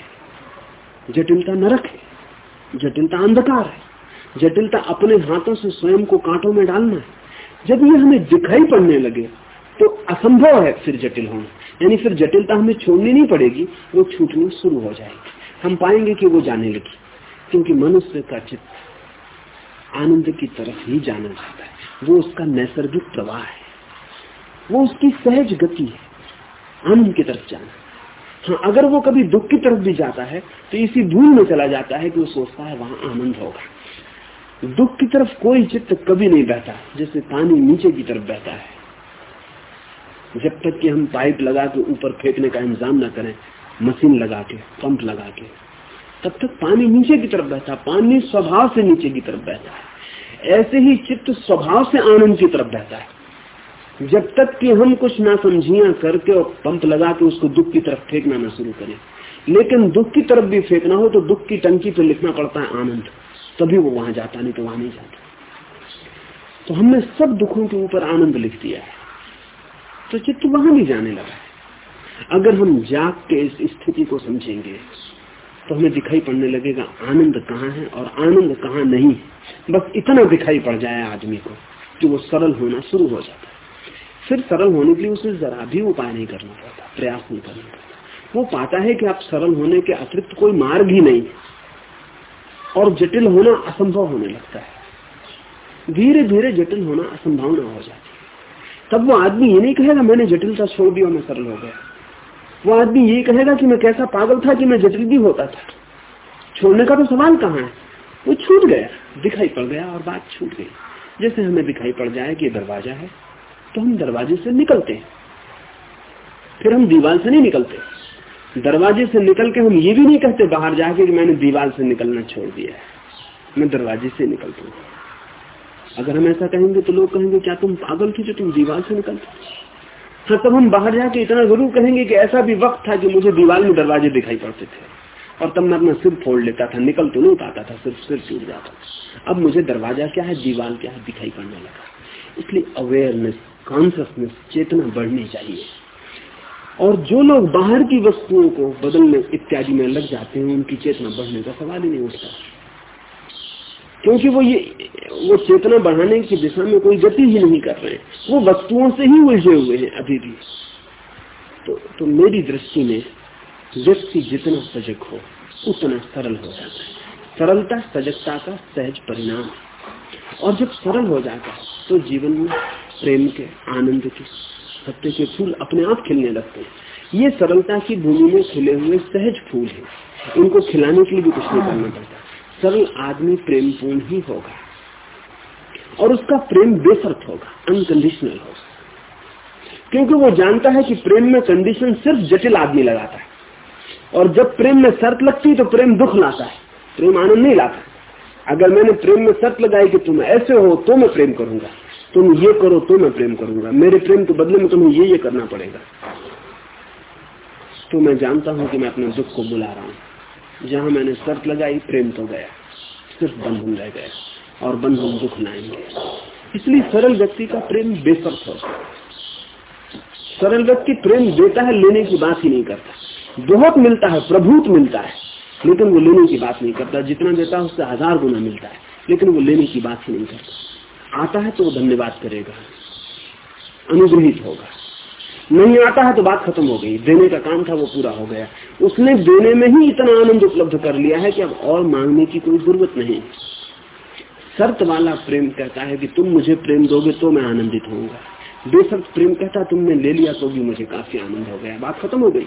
जटिलता नरक है, जटिलता अंधकार है, जटिलता अपने हाथों से स्वयं को कांटों में डालना है, जब ये हमें दिखाई पड़ने लगे तो असंभव है फिर जटिल होना। यानी फिर जटिलता हमें छोड़नी नहीं पड़ेगी, वो छूटनी शुरू हो जाएगी। हम पाएँगे कि वो जाने लगी, क्योंकि मनुष्य का चित्त आनंद की तरफ़ ही जाना चाहता है। वो उसका नैसर्गिक प्रवाह है। वो उसकी सहज गति है। आनंद की तरफ़ जाना हाँ अगर वो कभी दुख की तरफ़ भी जाता है तो इसी भूल में चला जाता है कि वो सोचता है वहाँ आनंद होगा। दुख की तरफ़ कोई चित्त कभी नहीं बहता जैसे पानी नीचे की तरफ़ बहता है। जब तक कि हम पाइप लगा के ऊपर फेंकने का इंतज़ाम न करें, मशीन लगा के, पंप लगा के, तब तक पानी नीचे की तरफ़ बहता पानी स्वभाव से नीचे की तरफ़ बहता है। ऐसे ही चित्त स्वभाव से आनंद की तरफ़ बहता है। जब तक कि हम कुछ ना समझिया करके और पंप लगा के उसको दुख की तरफ़ फेंकना ना शुरू करें। लेकिन दुख की तरफ़ भी फेंकना हो तो दुख की टंकी पर लिखना पड़ता है आनंद। तभी वो वहाँ जाता, नहीं तो वहाँ नहीं जाता। तो हमने सब दुखों के ऊपर आनंद लिख दिया है। तो चित्त वहाँ भी जाने लगा है। अगर हम जाग के इस स्थिति को समझेंगे तो हमें दिखाई पड़ने लगेगा, आनंद कहाँ है और आनंद कहाँ नहीं बस इतना दिखाई पड़ जाए आदमी को कि वो सरल होना शुरू हो जाता है। फिर सरल होने के लिए उसे जरा भी उपाय नहीं करना पड़ता, प्रयास नहीं करना पड़ता। वो पाता है कि आप सरल होने के अतिरिक्त कोई मार्ग ही नहीं और जटिल होना असंभव होने लगता है। धीरे धीरे जटिल होना असंभव असंभावना हो जाती है। तब वो आदमी ये नहीं कहेगा, मैंने जटिलता छोड़ दी और मैं सरल हो गया। वो आदमी ये कहेगा कि मैं कैसा पागल था कि मैं जटिल भी होता था। छोड़ने का तो सवाल कहाँ है? वो छूट गया, दिखाई पड़ गया और बात छूट गई। जैसे हमें दिखाई पड़ जाए कि दरवाज़ा है तो हम दरवाजे से निकलते हैं। फिर हम दीवार से नहीं निकलते। दरवाजे से निकल के हम ये भी नहीं कहते बाहर जाके कि मैंने दीवार से निकलना छोड़ दिया है। मैं दरवाजे से निकलता हूँ। अगर हम ऐसा कहेंगे तो लोग कहेंगे, क्या तुम पागल थी जो तुम दीवार से निकलते हाँ? तब हम बाहर जाके इतना ज़रूर कहेंगे कि ऐसा भी वक्त था कि मुझे दीवार में दरवाजे दिखाई पड़ते थे। और तब मैं अपना सिर फोड़ लेता था, निकल तो नहीं पाता था, सिर्फ़ सिर टूट जाता था। अब मुझे दरवाज़ा क्या है, दीवार क्या है दिखाई पड़ने लगा। इसलिए अवेयरनेस कॉन्सियसनेस चेतना बढ़नी चाहिए। और जो लोग बाहर की वस्तुओं को बदलने इत्यादि में लग जाते हैं उनकी चेतना बढ़ने का सवाल ही नहीं उठता। क्योंकि वो ये वो चेतना बढ़ाने की दिशा में कोई गति ही नहीं कर रहे। वो वस्तुओं से ही उलझे हुए हैं अभी भी। तो, तो मेरी दृष्टि में व्यक्ति जितना सजग हो उतना सरल हो जाता है। सरलता सजगता का सहज परिणाम। और जब सरल हो जाता है तो जीवन में प्रेम के, आनंद के, सत्य के फूल अपने आप खिलने लगते हैं। ये सरलता की भूमि में खिले हुए सहज फूल है। उनको खिलाने के लिए भी कुछ नहीं करना पड़ता। सरल आदमी प्रेम पूर्ण ही होगा। और उसका प्रेम बेसर्त होगा अनकंडीशनल होगा। क्योंकि वो जानता है कि प्रेम में कंडीशन सिर्फ़ जटिल आदमी लगाता है। और जब प्रेम में शर्त लगती है तो प्रेम दुख लाता है। प्रेम आनंद नहीं लाता। अगर मैंने प्रेम में शर्त लगाई कि तुम ऐसे हो तो मैं प्रेम करूँगा। तुम ये करो तो मैं प्रेम करूँगा। मेरे प्रेम के बदले में तुम्हें ये ये करना पड़ेगा। तो मैं जानता हूँ कि मैं अपने दुख को बुला रहा हूँ। जहाँ मैंने शर्त लगाई, प्रेम तो गया। सिर्फ़ बंधन रह गया। और बंधन दुख लाएँगे इसलिए सरल व्यक्ति का प्रेम बेसर्त हो सरल व्यक्ति प्रेम देता है, लेने की बात ही नहीं करता। बहुत मिलता है, प्रभुत मिलता है। लेकिन वो लेने की बात नहीं करता। जितना देता है, उससे हज़ार गुना मिलता है। लेकिन वो लेने की बात ही नहीं करता। आता है तो वो धन्यवाद करेगा। अनुग्रहित होगा। नहीं आता है तो बात खत्म हो गई। देने का काम था, वो पूरा हो गया। उसने देने में ही इतना आनंद उपलब्ध कर लिया है कि अब और मांगने की कोई ज़रूरत नहीं। शर्त वाला प्रेम कहता है कि तुम मुझे प्रेम दोगे तो मैं आनंदित होऊँगा। बेशर्त प्रेम कहता, तुमने ले लिया तो भी मुझे काफ़ी आनंद हो गया। बात खत्म हो गई।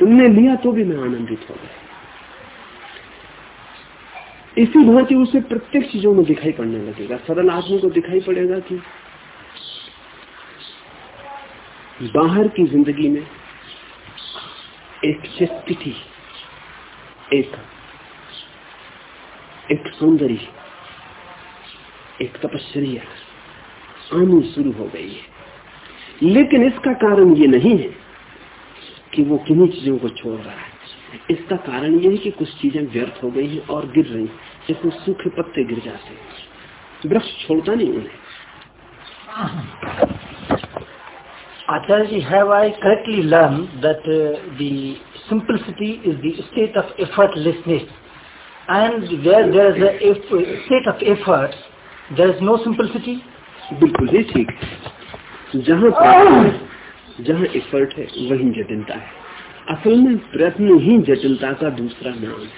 तुमने लिया तो भी मैं आनंदित हो गया। इसी भांति उसे प्रत्येक चीज़ों में दिखाई पड़ने लगेगा। सरल आदमी को दिखाई पड़ेगा कि बाहर की ज़िंदगी में एक चेस्टिटी एक एक सौंदर्य, एक तपस्या आनी शुरू हो गई है। लेकिन इसका कारण ये नहीं है कि वो किन्हीं चीज़ों को छोड़ रहा है। इसका कारण यह है कि कुछ चीज़ें व्यर्थ हो गई हैं और गिर रही जैसे सूखे पत्ते गिर जाते हैं। वृक्ष छोड़ता नहीं उन्हें। आचार्य जी है I correctly learn that the simplicity is the state of effortlessness and is state of effort there is no simplicity बिल्कुल ठीक। जहाँ जहाँ एफर्ट है वही जटिलता है। असल में प्रयत्न ही जटिलता का दूसरा नाम है,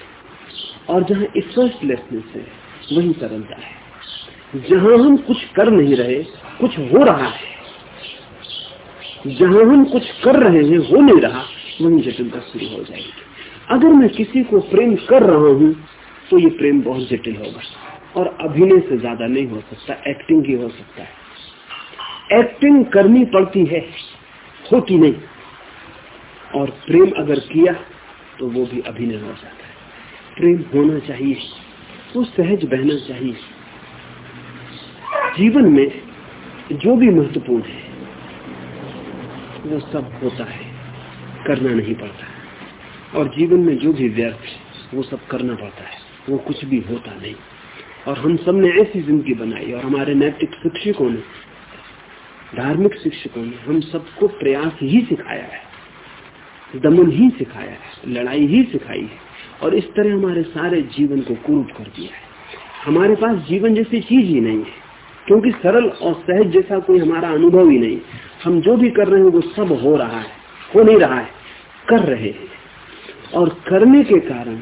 और जहाँ इफर्टलेसनेस है, वही सरलता है। जहाँ हम कुछ कर नहीं रहे, कुछ हो रहा है। जहाँ हम कुछ कर रहे हैं, हो नहीं रहा, वही जटिलता शुरू हो जाएगी। अगर मैं किसी को प्रेम कर रहा हूँ तो ये प्रेम बहुत जटिल होगा, और अभिनय से ज़्यादा नहीं हो सकता एक्टिंग ही हो सकता है। एक्टिंग करनी पड़ती है, होती नहीं। और प्रेम अगर किया तो वो भी अभिनय हो जाता है। प्रेम होना चाहिए वो सहज बहना चाहिए। जीवन में जो भी महत्वपूर्ण है, वो सब होता है, करना नहीं पड़ता। और जीवन में जो भी व्यर्थ है, वो सब करना पड़ता है, वो कुछ भी होता नहीं। और हम सबने ऐसी ज़िंदगी बनाई, और हमारे नैतिक शिक्षकों ने, धार्मिक शिक्षकों ने, हम सबको प्रयास ही सिखाया है। दमन ही सिखाया है, लड़ाई ही सिखाई है, और इस तरह हमारे सारे जीवन को कुरूप कर दिया है। हमारे पास जीवन जैसी चीज़ ही नहीं है, क्योंकि सरल और सहज जैसा कोई हमारा अनुभव ही नहीं। हम जो भी कर रहे हैं, वो सब हो रहा है, हो नहीं रहा है, कर रहे हैं। और करने के कारण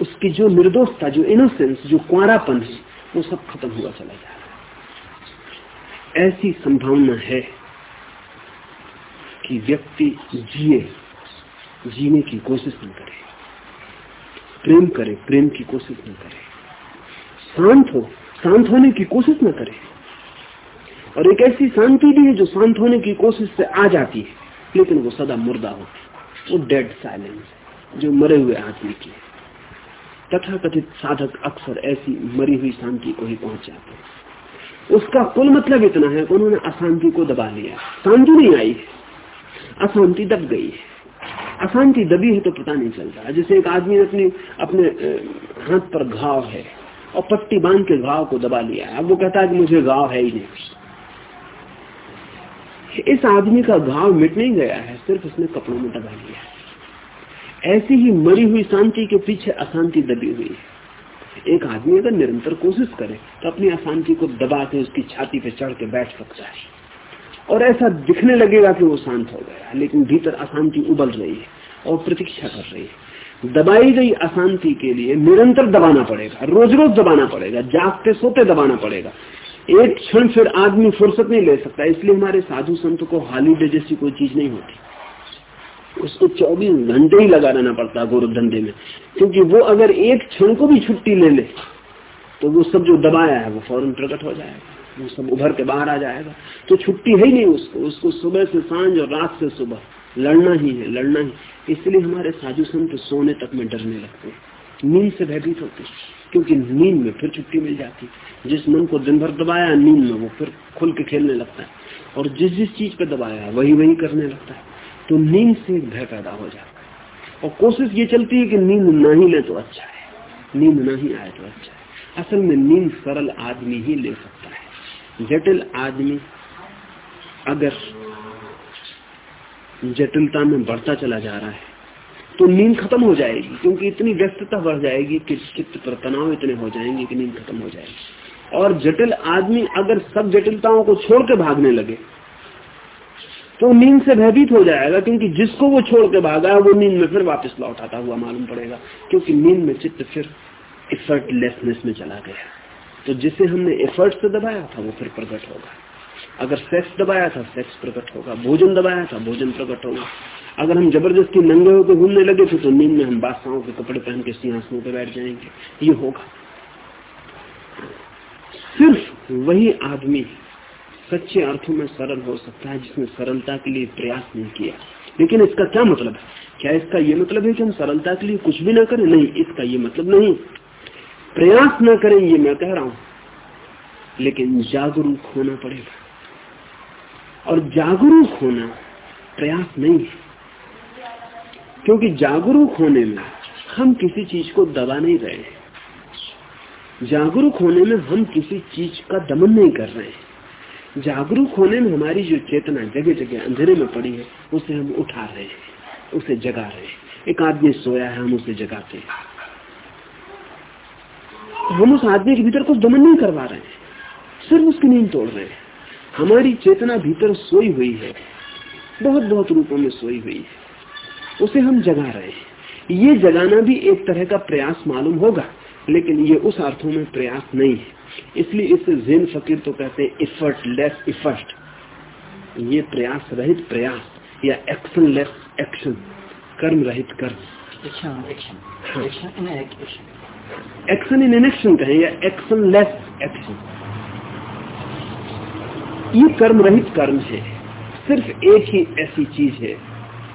उसकी जो निर्दोषता, जो इनोसेंस जो कुआरापन है, वो सब खत्म हुआ चला जा रहा है। ऐसी संभावना है। कि व्यक्ति जिए, जीने की कोशिश न करे। प्रेम करे, प्रेम की कोशिश न करे। शांत हो, शांत होने की कोशिश न करे। और एक ऐसी शांति भी है जो शांत होने की कोशिश से आ जाती है, लेकिन वो सदा मुर्दा होती वो डेड साइलेंस जो मरे हुए आदमी की तथा कथित साधक अक्सर ऐसी मरी हुई शांति को ही पहुँच जाते हैं। उसका कुल मतलब इतना है कि उन्होंने अशांति को दबा लिया। शांति नहीं आई है। अशांति दब गई है। अशांति दबी है तो पता नहीं चलता। जैसे एक आदमी ने अपने अपने हाथ पर घाव है और पट्टी बाँध के घाव को दबा लिया है। अब वो कहता है कि मुझे घाव है ही नहीं। इस आदमी का घाव मिट नहीं गया है, सिर्फ़ उसने कपड़ों में दबा लिया है। ऐसी ही मरी हुई शांति के पीछे अशांति दबी हुई है। एक आदमी अगर निरंतर कोशिश करे तो अपनी अशांति को दबा के उसकी छाती पे चढ़ के बैठ सकता है। और ऐसा दिखने लगेगा कि वो शांत हो गया, लेकिन भीतर अशांति उबल रही है और प्रतीक्षा कर रही है। दबाई गई अशांति के लिए निरंतर दबाना पड़ेगा रोज रोज दबाना पड़ेगा, जागते सोते दबाना पड़ेगा। एक क्षण फिर आदमी फुर्सत नहीं ले सकता, इसलिए हमारे साधु संत को हॉलीडे जैसी कोई चीज़ नहीं होती। उसको 24 घंटे ही लगा रहना पड़ता गोरख धंधे में, क्योंकि वो अगर एक क्षण को भी छुट्टी ले ले तो वो सब जो दबाया है, वो फ़ौरन प्रकट हो जाएगा। वो सब उभर के बाहर आ जाएगा। तो छुट्टी है ही नहीं उसको। उसको सुबह से साँझ और रात से सुबह। लड़ना ही है, लड़ना ही। इसलिए हमारे साधु संत सोने तक में डरने लगते हैं। नींद से भयभीत होते क्योंकि नींद में फिर छुट्टी मिल जाती जिस मन को दिन भर दबाया नींद में, वो फिर खुल के खेलने लगता है। और जिस जिस चीज़ पे दबाया, वही वही करने लगता है। तो नींद से एक भय पैदा हो जाता है। और कोशिश ये चलती है कि नींद ना ही ले तो अच्छा है। नींद ना ही आए तो अच्छा है। असल में नींद सरल आदमी ही ले सकता है। जटिल आदमी अगर जटिलता में बढ़ता चला जा रहा है तो नींद खत्म हो जाएगी, क्योंकि इतनी व्यस्तता बढ़ जाएगी कि चित्त पर तनाव इतने हो जाएँगे कि नींद खत्म हो जाएगी। और जटिल आदमी अगर सब जटिलताओं को छोड़ के भागने लगे तो नींद से भयभीत हो जाएगा, क्योंकि जिसको वो छोड़ के भागा है, वो नींद में फिर वापस लौट आता हुआ मालूम पड़ेगा, क्योंकि नींद में चित्त फिर इफर्टलेसनेस में चला गया तो जिसे हमने एफर्ट से दबाया था, वो फिर प्रकट होगा। अगर सेक्स दबाया था सेक्स प्रकट होगा। भोजन दबाया था, भोजन प्रकट होगा। अगर हम ज़बरदस्ती नंगे होकर घूमने लगे थे तो नींद में हम बादशाहों के कपड़े पहन के सिंहासनों पर बैठ जाएँगे। ये होगा। सिर्फ़ वही आदमी सच्चे अर्थों में सरल हो सकता है, जिसने सरलता के लिए प्रयास नहीं किया। लेकिन इसका क्या मतलब है? क्या इसका ये मतलब है कि हम सरलता के लिए कुछ भी ना करें? नहीं, इसका ये मतलब नहीं। प्रयास ना करें, ये मैं कह रहा हूँ। लेकिन जागरूक होना पड़ेगा। और जागरूक होना प्रयास नहीं है। क्योंकि जागरूक होने में हम किसी चीज़ को दबा नहीं रहे जागरूक होने में हम किसी चीज़ का दमन नहीं कर रहे हैं। जागरूक होने में हमारी जो चेतना जगह जगह अंधेरे में पड़ी है, उसे हम उठा रहे हैं, उसे जगा रहे हैं। एक आदमी सोया है, हम उसे जगाते हैं। हम उस आदमी के भीतर कुछ दमन नहीं करवा रहे हैं। सिर्फ़ उसकी नींद तोड़ रहे हैं। हमारी चेतना भीतर सोई हुई है। बहुत बहुत रूपों में सोई हुई है। उसे हम जगा रहे हैं। ये जगाना भी एक तरह का प्रयास मालूम होगा लेकिन ये उस अर्थों में प्रयास नहीं है। इसलिए इसे जैन फकीर तो कहते हैं इफर्ट लेस इफर्ट ये प्रयास रहित प्रयास या एक्शन लेस एक्शन कर्म रहित कर्म। एक्शन इन एक्शन कहें या एक्शन लेस एक्शन ये कर्म रहित कर्म है। सिर्फ़ एक ही ऐसी चीज़ है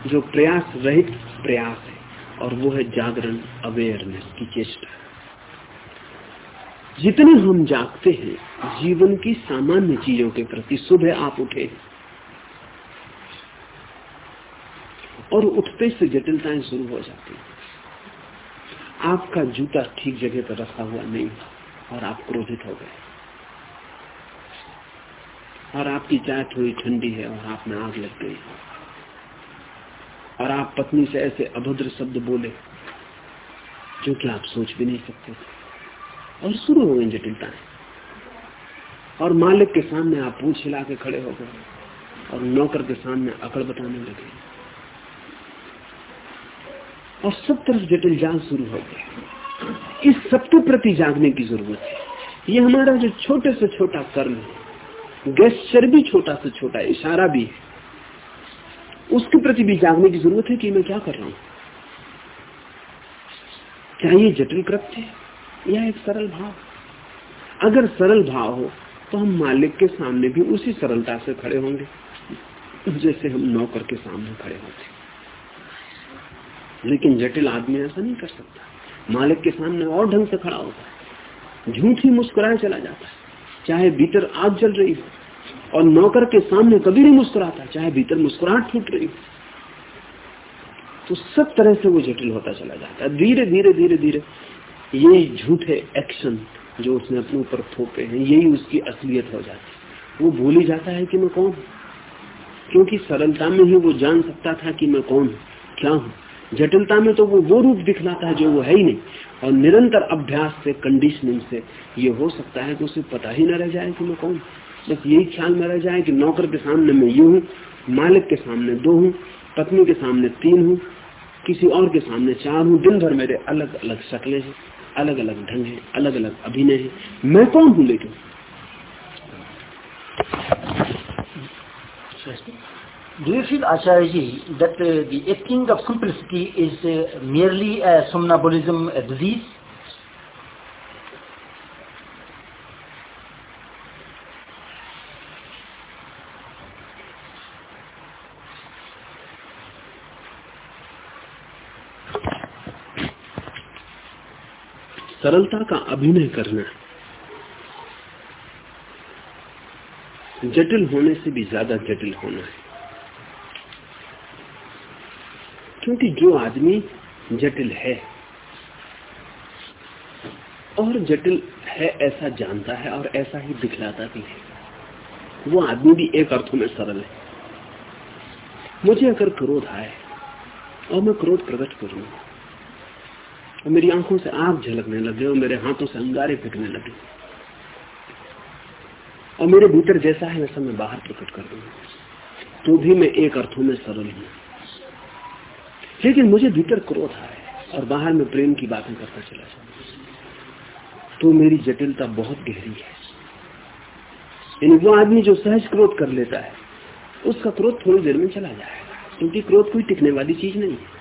जो प्रयास रहित प्रयास है, और वो है जागरण अवेयरनेस की चेष्टा। जितने हम जागते हैं, जीवन की सामान्य चीज़ों के प्रति सुबह आप उठे। और उठते से जटिलताएँ शुरू हो जाती हैं। आपका जूता ठीक जगह पर रखा हुआ नहीं और आप क्रोधित हो गए। और आपकी चाय थोड़ी ठंडी है और आप में आग लग गई। और आप पत्नी से ऐसे अभद्र शब्द बोले जो कि आप सोच भी नहीं सकते और शुरू हो गई जटिलताएँ। और मालिक के सामने आप पूछ हिला के खड़े हो गए और नौकर के सामने अकड़ बताने लगे। और सब तरफ़ जटिल जाल शुरू हो गया इस सबके प्रति जागने की ज़रूरत है। ये हमारा जो छोटे से छोटा कर्म है गेस्चर भी छोटा से छोटा, इशारा भी है, उसके प्रति भी जागने की ज़रूरत है कि मैं क्या कर रहा हूँ? क्या ये जटिल कृत्य है? या एक सरल भाव? अगर सरल भाव हो तो हम मालिक के सामने भी उसी सरलता से खड़े होंगे, जैसे हम नौकर के सामने खड़े होते लेकिन जटिल आदमी ऐसा नहीं कर सकता। मालिक के सामने और ढंग से खड़ा होता है। झूठ ही मुस्कुराए चला जाता है। चाहे भीतर आग जल रही हो, और नौकर के सामने कभी नहीं मुस्कुराता, चाहे भीतर मुस्कुराहट फूट रही हो तो सब तरह से वो जटिल होता चला जाता है। धीरे धीरे धीरे धीरे। यही झूठे एक्शन जो उसने अपने ऊपर थोपे हैं, यही उसकी असलियत हो जाती है। वो भूल ही जाता है कि मैं कौन क्योंकि सरलता में ही वो जान सकता था कि मैं कौन क्या हूँ। जटिलता में तो वो वो रूप दिखलाता है जो वो है ही नहीं। और निरंतर अभ्यास से कंडीशनिंग से ये हो सकता है कि उसे पता ही न रह जाए कि मैं कौन बस यही ख्याल में रह जाए कि नौकर के सामने मैं यू हूँ, मालिक के सामने दो हूँ, पत्नी के सामने तीन हूँ, किसी और के सामने चार हूँ। दिन भर मेरे अलग अलग शक्लें हैं अलग अलग ढंग है अलग अलग अभिनय है। मैं कौन हूँ लेकिन? Do you feel, Acharya ji, that uh, the acting of simplicity is uh, merely a somnambulism a disease? सरलता का अभिनय करना जटिल होने से भी ज़्यादा जटिल होना है क्योंकि जो आदमी जटिल है और जटिल है ऐसा जानता है और ऐसा ही दिखलाता भी है। वो आदमी भी एक अर्थों में सरल है। मुझे अगर क्रोध आए और मैं क्रोध प्रकट करूँ, और मेरी आँखों से आग झलकने लगे और मेरे हाथों से अंगारे फेंकने लगे, और मेरे भीतर जैसा है वैसा मैं बाहर प्रकट कर दूँगा तो भी मैं एक अर्थों में सरल हूँ। लेकिन मुझे भीतर क्रोध आए और बाहर में प्रेम की बातें करता चला जाऊँ। तो मेरी जटिलता बहुत गहरी है। यानी वो आदमी जो सहज क्रोध कर लेता है, उसका क्रोध थोड़ी देर में चला जाएगा, क्योंकि क्रोध कोई टिकने वाली चीज़ नहीं है।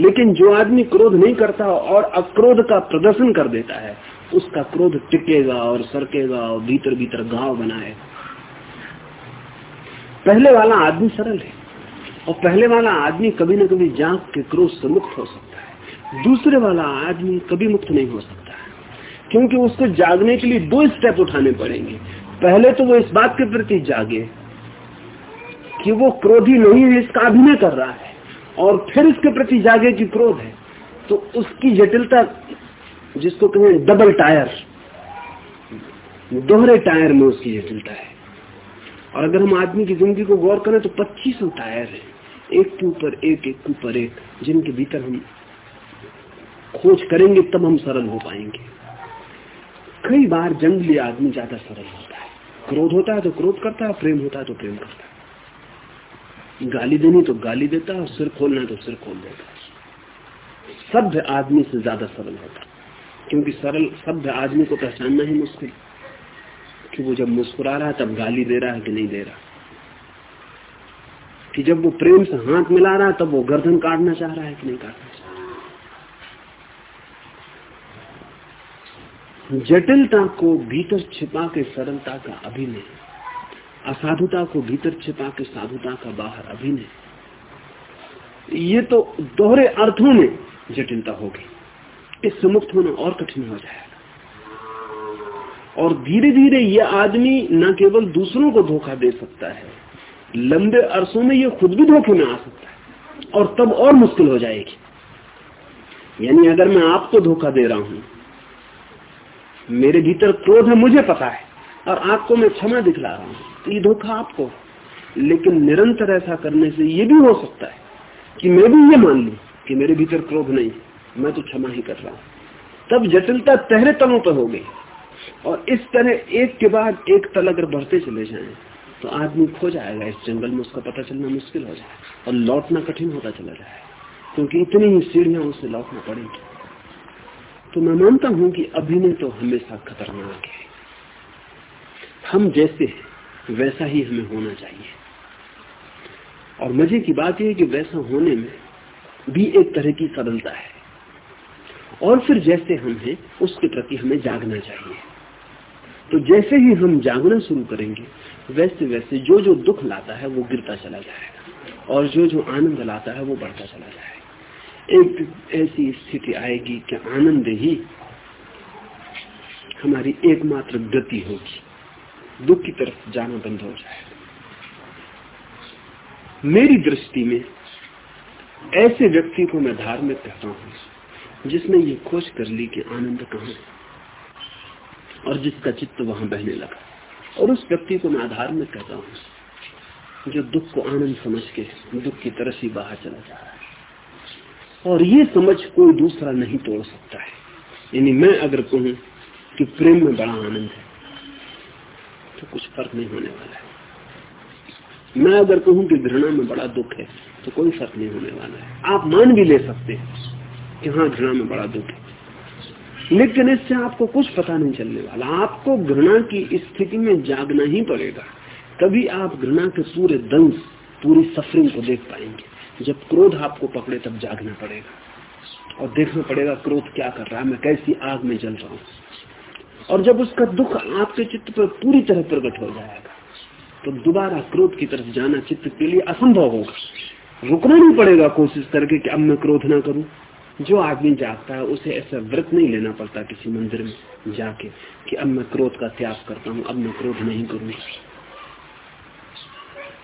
लेकिन जो आदमी क्रोध नहीं करता और अक्रोध का प्रदर्शन कर देता है, उसका क्रोध टिकेगा और सरकेगा और भीतर भीतर घाव बनाएगा। पहले वाला आदमी सरल है। और पहले वाला आदमी कभी ना कभी जाग के क्रोध से मुक्त हो सकता है। दूसरे वाला आदमी कभी मुक्त नहीं हो सकता है। क्योंकि उसको जागने के लिए दो स्टेप उठाने पड़ेंगे। पहले तो वो इस बात के प्रति जागे कि वो क्रोधी नहीं है, इसका अभिनय कर रहा है। और फिर इसके प्रति जागे कि क्रोध है। तो उसकी जटिलता, जिसको कहें डबल टायर दोहरे टायर में उसकी जटिलता है। और अगर हम आदमी की ज़िंदगी को गौर करें तो पच्चीसों टायर है। एक के ऊपर एक एक के ऊपर एक, जिनके भीतर हम खोज करेंगे, तब हम सरल हो पाएँगे। कई बार जंगली आदमी ज़्यादा सरल होता है। क्रोध होता है तो क्रोध करता है, प्रेम होता है तो प्रेम करता है। गाली देनी तो गाली देता है, और सिर खोलना है तो सिर खोल देता है। सभ्य आदमी से ज़्यादा सरल होता है, क्योंकि सरल, सभ्य आदमी को पहचानना ही मुश्किल। कि वो जब मुस्कुरा रहा है, तब गाली दे रहा है कि नहीं दे रहा। कि जब वो प्रेम से हाथ मिला रहा है, तब वो गर्दन काटना चाह रहा है कि नहीं काटना चाह रहा जटिलता को भीतर छिपा के सरलता का अभिनय, असाधुता को भीतर छिपा के साधुता का बाहर अभिनय, ये तो दोहरे अर्थों में जटिलता होगी। इससे मुक्त होना और कठिन हो जाएगा। और धीरे धीरे ये आदमी न केवल दूसरों को धोखा दे सकता है, लंबे अरसों में ये खुद भी धोखे में आ सकता है और तब और मुश्किल हो जाएगी। यानी अगर मैं आपको धोखा दे रहा हूँ, मेरे भीतर क्रोध है, मुझे पता है, और आपको मैं क्षमा दिखला रहा हूँ तो ये धोखा आपको लेकिन निरंतर ऐसा करने से ये भी हो सकता है कि मैं भी ये मान लू कि मेरे भीतर क्रोध नहीं मैं तो क्षमा ही कर रहा हूँ। तब जटिलता तहरे तलों पर हो गई और इस तरह एक के बाद एक तल अगर बढ़ते चले जाए तो आदमी खो जाएगा इस जंगल में, उसका पता चलना मुश्किल हो जाए और लौटना कठिन होता चला जाए क्योंकि इतनी ही सीढ़ियाँ उसे लौटना पड़ेगी। तो मैं मानता हूँ कि अभिनय तो हमेशा खतरनाक है। हम जैसे वैसा ही हमें होना चाहिए। और मज़े की बात यह है कि वैसा होने में भी एक तरह की सरलता है। और फिर जैसे हम हैं, उसके प्रति हमें जागना चाहिए। तो जैसे ही हम जागना शुरू करेंगे, वैसे वैसे जो जो दुख लाता है वो गिरता चला जाएगा और जो जो आनंद लाता है वो बढ़ता चला जाएगा। एक ऐसी स्थिति आएगी कि आनंद ही हमारी एकमात्र गति होगी। दुख की तरफ़ जाना बंद हो जाएगा। मेरी दृष्टि में ऐसे व्यक्ति को मैं धार्मिक कहता हूँ जिसने ये खोज कर ली कि आनंद कहाँ है। और जिसका चित्त वहाँ बहने लगा। और उस व्यक्ति को मैं आधार में कहता हूँ, जो दुख को आनंद समझ के दुख की तरह ही बाहर चला जा रहा है। और ये समझ कोई दूसरा नहीं तोड़ सकता है। यानी मैं अगर कहूँ कि प्रेम में बड़ा आनंद है तो कुछ फ़र्क नहीं होने वाला है। मैं अगर कहूँ कि घृणा में बड़ा दुख है तो कोई फ़र्क नहीं होने वाला है। आप मान भी ले सकते हैं कि हाँ घृणा में बड़ा दुख है। लेकिन इससे आपको कुछ पता नहीं चलने वाला। आपको घृणा की स्थिति में जागना ही पड़ेगा। तभी आप घृणा के पूरे दंश पूरी सफरिंग को देख पाएँगे। जब क्रोध आपको पकड़े, तब जागना पड़ेगा। और देखना पड़ेगा क्रोध क्या कर रहा है, मैं कैसी आग में जल रहा हूँ। और जब उसका दुख आपके चित्त पर पूरी तरह प्रकट हो जाएगा तो दोबारा क्रोध की तरफ़ जाना चित्त के लिए असंभव होगा। रुकना नहीं पड़ेगा कोशिश करके कि अब मैं क्रोध ना करूँ। जो आदमी जागता है, उसे ऐसा व्रत नहीं लेना पड़ता किसी मंदिर में जाके कि अब मैं क्रोध का त्याग करता हूँ, अब मैं क्रोध नहीं करूँगा।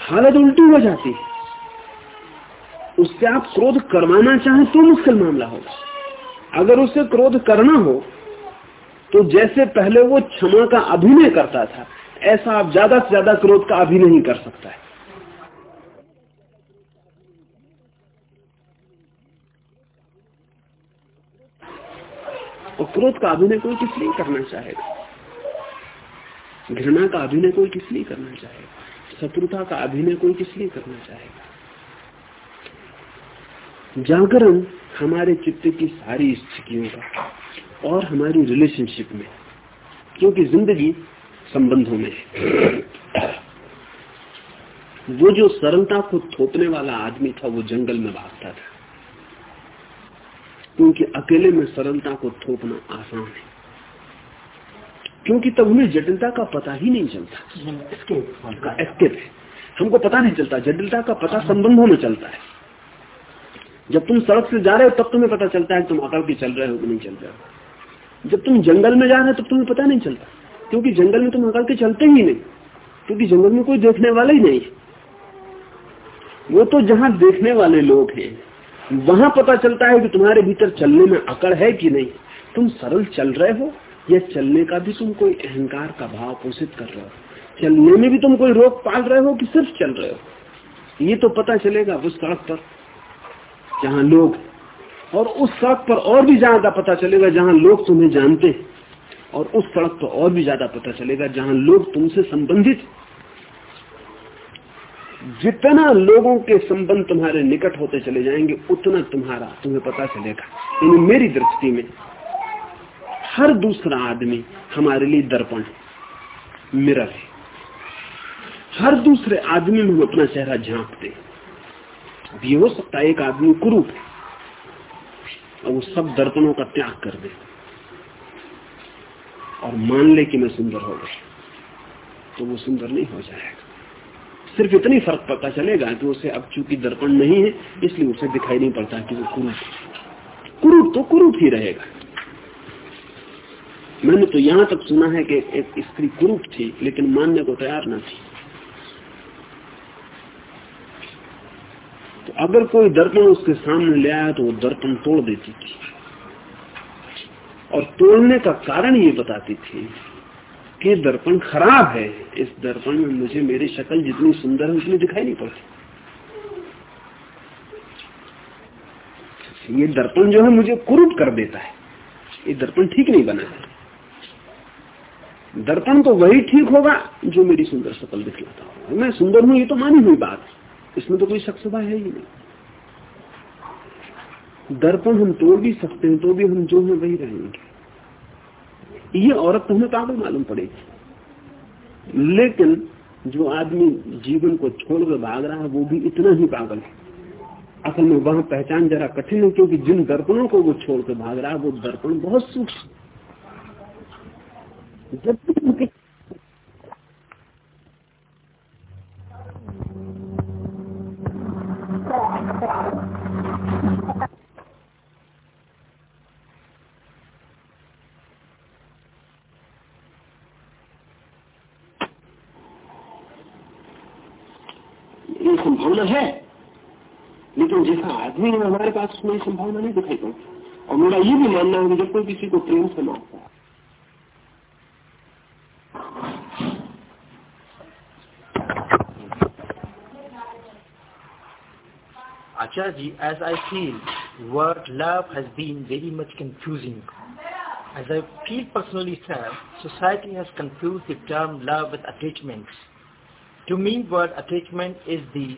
हालत उल्टी हो जाती है। उससे आप क्रोध करवाना चाहें तो मुश्किल मामला होगा। अगर उसे क्रोध करना हो तो जैसे पहले वो क्षमा का अभिनय करता था, ऐसा आप ज़्यादा से ज़्यादा क्रोध का अभिनय कर सकता है। और क्रोध का अभिनय कोई किस लिए करना चाहेगा? घृणा का अभिनय कोई किस लिए करना चाहेगा? शत्रुता का अभिनय कोई किस लिए करना चाहेगा? जागरण हमारे चित्त की सारी स्थितियों का और हमारी रिलेशनशिप में, क्योंकि ज़िंदगी संबंधों में वो जो सरलता को थोपने वाला आदमी था, वो जंगल में भागता था। क्योंकि अकेले में सरलता को थोपना आसान है। क्योंकि तब हमें जटिलता का पता ही नहीं चलता। एस्केप है। हमको पता नहीं चलता। जटिलता का पता संबंधों में चलता है। जब तुम सड़क से जा रहे हो तब तुम्हें पता चलता है तुम अकड़ के चल रहे हो कि नहीं चल रहे हो। जब तुम जंगल में जा रहे हो तब तुम्हें पता नहीं चलता। क्योंकि जंगल में तुम अकड़ के चलते ही नहीं। क्योंकि जंगल में कोई देखने वाला ही नहीं वो तो जहाँ देखने वाले लोग हैं। वहाँ पता चलता है कि तुम्हारे भीतर चलने में अकड़ है कि नहीं। तुम सरल चल रहे हो या चलने का भी तुम कोई अहंकार का भाव पोषित कर रहे हो। चलने में भी तुम कोई रोक पाल रहे हो कि सिर्फ़ चल रहे हो? ये तो पता चलेगा उस सड़क पर, जहाँ लोग, और उस सड़क पर और भी ज़्यादा पता चलेगा जहाँ लोग तुम्हें जानते हैं, और उस सड़क पर और भी ज़्यादा पता चलेगा जहाँ लोग तुमसे संबंधित जितना लोगों के संबंध तुम्हारे निकट होते चले जाएँगे, उतना तुम्हारा तुम्हें पता चलेगा। यानी मेरी दृष्टि में, हर दूसरा आदमी हमारे लिए दर्पण मिरर है। हर दूसरे आदमी में अपना चेहरा झांकते ये हो सकता है एक आदमी कुरूप है, और वो सब दर्पणों का त्याग कर दे। और मान ले कि मैं सुंदर हो गया तो वो सुंदर नहीं हो जाएगा। सिर्फ़ इतनी फ़र्क पता चलेगा कि उसे अब चूँकि दर्पण नहीं है, इसलिए उसे दिखाई नहीं पड़ता कि वो कुरूप कुरूप तो कुरूप ही रहेगा। मैंने तो यहाँ तक सुना है कि एक स्त्री कुरूप थी, लेकिन मानने को तैयार न थी। तो अगर कोई दर्पण उसके सामने ले आया तो वो दर्पण तोड़ देती थी। और तोड़ने का कारण ये बताती थी कि दर्पण खराब है, इस दर्पण में मुझे मेरी शक्ल जितनी सुंदर है, उतनी दिखाई नहीं पड़ती। ये दर्पण जो है मुझे कुरूप कर देता है। ये दर्पण ठीक नहीं बना है। दर्पण तो वही ठीक होगा जो मेरी सुंदर शक्ल दिखलाता होगा मैं सुंदर हूँ, ये तो मानी हुई बात इसमें तो कोई शक है ही नहीं। दर्पण हम तोड़ भी सकते हैं तो भी हम जो है वही रहेंगे। ये औरत तो हमें पागल मालूम पड़ेगी? लेकिन जो आदमी जीवन को छोड़कर भाग रहा है, वो भी इतना ही पागल है। असल में वहाँ पहचान जरा कठिन है, क्योंकि जिन दर्पणों को वो छोड़कर भाग रहा है, वो दर्पण बहुत सूक्ष्म जब उनके संभावना है लेकिन जैसा आदमी है हमारे पास उसमें संभावना नहीं दिखाई पड़ती और मेरा ये भी मानना है कि जब कोई किसी को प्रेम से मारता है Acharji, as I feel, word love has been very much confusing. As I feel personally, sir, society has confused the term love with attachments. To me, word attachment is the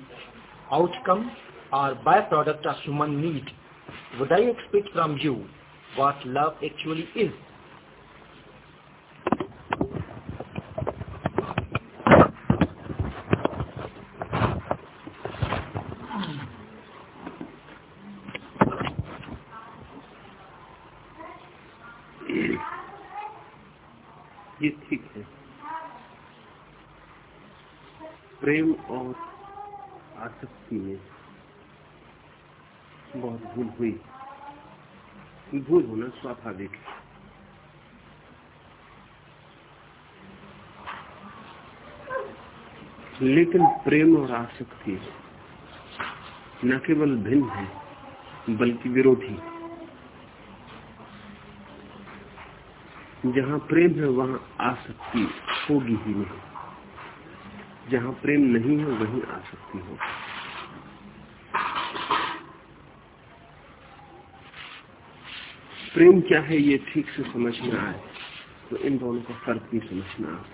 outcome or byproduct of human need. Would I expect from you what love actually is? स्वाभाविक है लेकिन प्रेम और आसक्ति न केवल भिन्न है, बल्कि विरोधी। जहाँ प्रेम है, वहाँ आसक्ति होगी ही नहीं। जहाँ प्रेम नहीं है, वहीं आसक्ति हो प्रेम क्या है ये ठीक से समझ में आए? तो इन दोनों का फ़र्क भी समझना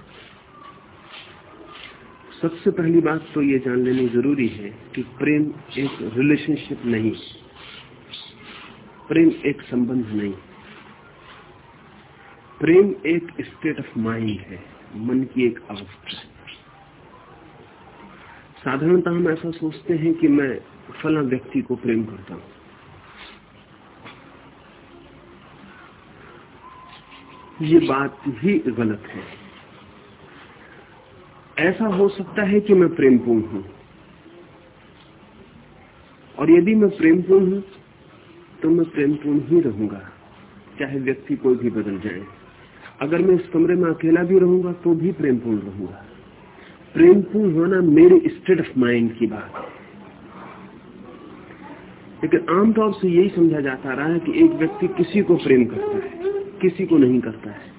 सबसे पहली बात तो ये जान लेनी ज़रूरी है कि प्रेम एक रिलेशनशिप नहीं प्रेम एक संबंध नहीं प्रेम एक स्टेट ऑफ़ माइंड है, मन की एक अवस्था साधारणतः हम ऐसा सोचते हैं कि मैं फला व्यक्ति को प्रेम करता हूँ। ये बात ही गलत है। ऐसा हो सकता है कि मैं प्रेमपूर्ण हूँ। और यदि मैं प्रेमपूर्ण हूँ तो मैं प्रेमपूर्ण ही रहूँगा, चाहे व्यक्ति कोई भी बदल जाए। अगर मैं इस कमरे में अकेला भी रहूँगा तो भी प्रेमपूर्ण रहूँगा। प्रेमपूर्ण होना मेरे स्टेट ऑफ़ माइंड की बात है। लेकिन आमतौर से यही समझा जाता रहा है कि एक व्यक्ति किसी को प्रेम करता है। किसी को नहीं करता है।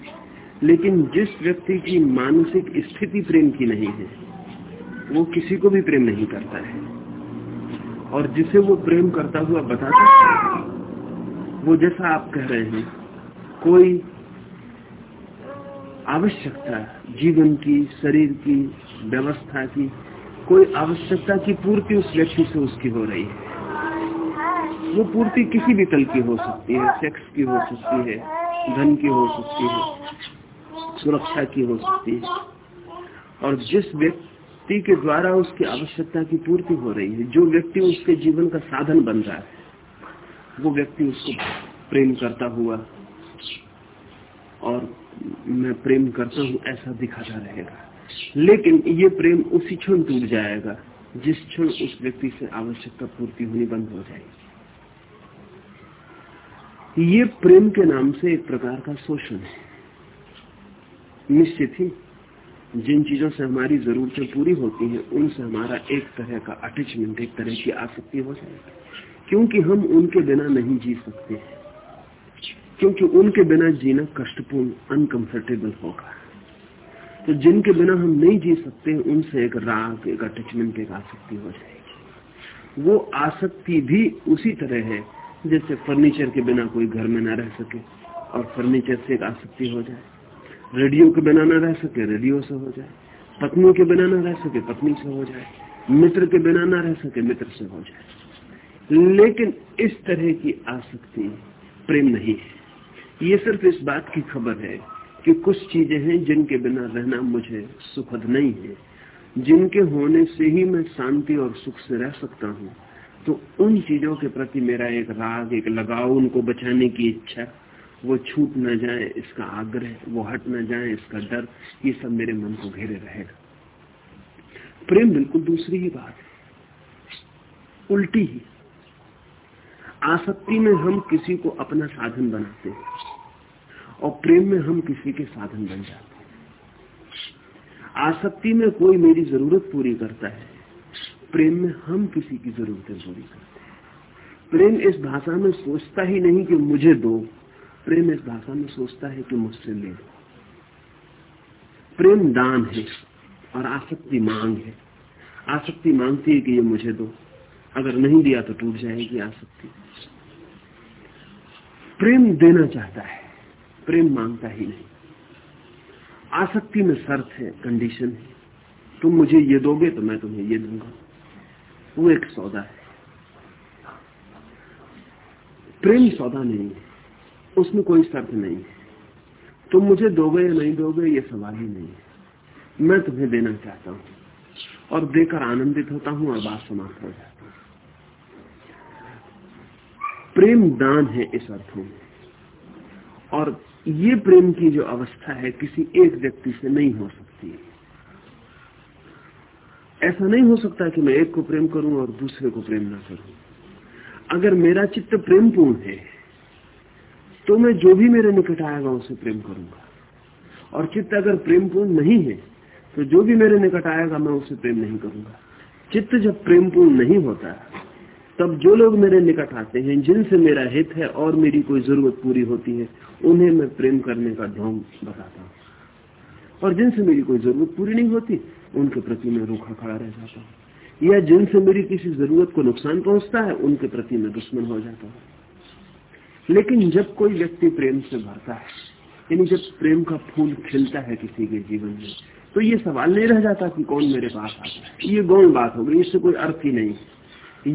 लेकिन जिस व्यक्ति की मानसिक स्थिति प्रेम की नहीं है, वो किसी को भी प्रेम नहीं करता है। और जिसे वो प्रेम करता हुआ बताता है, वो जैसा आप कह रहे हैं, कोई आवश्यकता जीवन की, शरीर की, व्यवस्था की, कोई आवश्यकता की पूर्ति उस व्यक्ति से उसकी हो रही है। वो पूर्ति किसी भी तल की हो सकती है, सेक्स की हो सकती है धन की हो सकती है, सुरक्षा की हो सकती है। और जिस व्यक्ति के द्वारा उसकी आवश्यकता की पूर्ति हो रही है, जो व्यक्ति उसके जीवन का साधन बन रहा है, वो व्यक्ति उसको प्रेम करता हुआ और मैं प्रेम करता हूँ, ऐसा दिखाता रहेगा। लेकिन ये प्रेम उसी क्षण टूट जाएगा, जिस क्षण उस व्यक्ति से आवश्यकता पूर्ति होनी बंद हो जाएगी। ये प्रेम के नाम से एक प्रकार का शोषण है। निश्चित ही, जिन चीज़ों से हमारी जरूरतें पूरी होती हैं, उनसे हमारा एक तरह का अटैचमेंट एक तरह की आसक्ति हो जाएगी क्योंकि हम उनके बिना नहीं जी सकते क्योंकि उनके बिना जीना कष्टपूर्ण अनकंफर्टेबल होगा। तो जिनके बिना हम नहीं जी सकते, उनसे एक राग, एक अटैचमेंट एक आसक्ति हो जाएगी। वो आसक्ति भी उसी तरह है जैसे फर्नीचर के बिना कोई घर में न रह सके और फर्नीचर से एक आसक्ति हो जाए। रेडियो के बिना न रह सके, रेडियो से हो जाए। पत्नी के बिना न रह सके, पत्नी से हो जाए। मित्र के बिना ना रह सके, मित्र से हो जाए। लेकिन इस तरह की आसक्ति, प्रेम नहीं है। ये सिर्फ़ इस बात की खबर है कि कुछ चीज़ें हैं जिनके बिना रहना मुझे सुखद नहीं है। जिनके होने से ही मैं शांति और सुख से रह सकता हूँ। तो उन चीज़ों के प्रति मेरा एक राग, एक लगाव उनको बचाने की इच्छा, वो छूट न जाए, इसका आग्रह, वो हट न जाए, इसका डर, ये सब मेरे मन को घेरे रहेगा। प्रेम बिल्कुल दूसरी ही बात है। उल्टी ही। आसक्ति में हम किसी को अपना साधन बनाते हैं और प्रेम में हम किसी के साधन बन जाते हैं। आसक्ति में कोई मेरी ज़रूरत पूरी करता है। प्रेम में हम किसी की जरूरतें पूरी करते हैं। प्रेम इस भाषा में सोचता ही नहीं कि मुझे दो। प्रेम इस भाषा में सोचता है कि मुझसे ले दो प्रेम दान है और आसक्ति मांग है। आसक्ति मांगती है कि ये मुझे दो। अगर नहीं दिया तो टूट जाएगी आसक्ति। प्रेम देना चाहता है। प्रेम माँगता ही नहीं। आसक्ति में शर्त है कंडीशन है। तुम मुझे ये दोगे तो मैं तुम्हें ये दूँगा। वो एक सौदा है प्रेम सौदा नहीं है उसमें कोई शर्त नहीं है तुम मुझे दोगे या नहीं दोगे ये सवाल ही नहीं है मैं तुम्हें देना चाहता हूँ और देकर आनंदित होता हूँ और बात समाप्त हो जाता है प्रेम दान है इस अर्थों में और ये प्रेम की जो अवस्था है किसी एक व्यक्ति से नहीं हो सकती है ऐसा नहीं हो सकता कि मैं एक को प्रेम करूँ और दूसरे को प्रेम ना करूँ। अगर मेरा चित्त प्रेमपूर्ण है तो मैं जो भी मेरे निकट आएगा उसे प्रेम करूँगा। और चित्त अगर प्रेमपूर्ण नहीं है तो जो भी मेरे निकट आएगा मैं उसे प्रेम नहीं करूँगा। चित्त जब प्रेमपूर्ण नहीं होता, तब जो लोग मेरे निकट आते हैं, जिनसे मेरा हित है और मेरी कोई ज़रूरत पूरी होती है, उन्हें मैं प्रेम करने का ढोंग बताता हूँ। और जिनसे मेरी कोई ज़रूरत पूरी नहीं होती उनके प्रति मैं रूखा खड़ा रह जाता हूँ। या जिनसे मेरी किसी ज़रूरत को नुकसान पहुँचता है, उनके प्रति मैं दुश्मन हो जाता हूँ। लेकिन जब कोई व्यक्ति प्रेम से भरता है, यानी जब प्रेम का फूल खिलता है किसी के जीवन में तो ये सवाल नहीं रह जाता कि कौन मेरे पास आता है। ये गौण बात हो गई, इससे कोई अर्थ ही नहीं।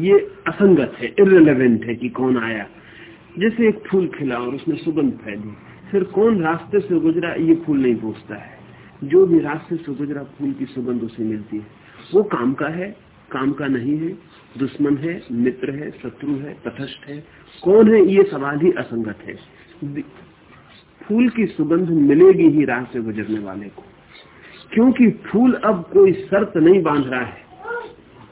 ये असंगत है इरेलीवेंट है कि कौन आया। जैसे एक फूल खिला और उसमें सुगंध फैली, फिर कौन रास्ते से गुजरा, ये फूल नहीं पूछता है। जो भी रास्ते से गुजरा फूल की सुगंध उसे मिलती है। वो काम का है, काम का नहीं है। दुश्मन है, मित्र है, शत्रु है तथस्थ है। कौन है? ये सवाल ही असंगत है। फूल की सुगंध मिलेगी ही राह से गुजरने वाले को। क्योंकि फूल अब कोई शर्त नहीं बाँध रहा है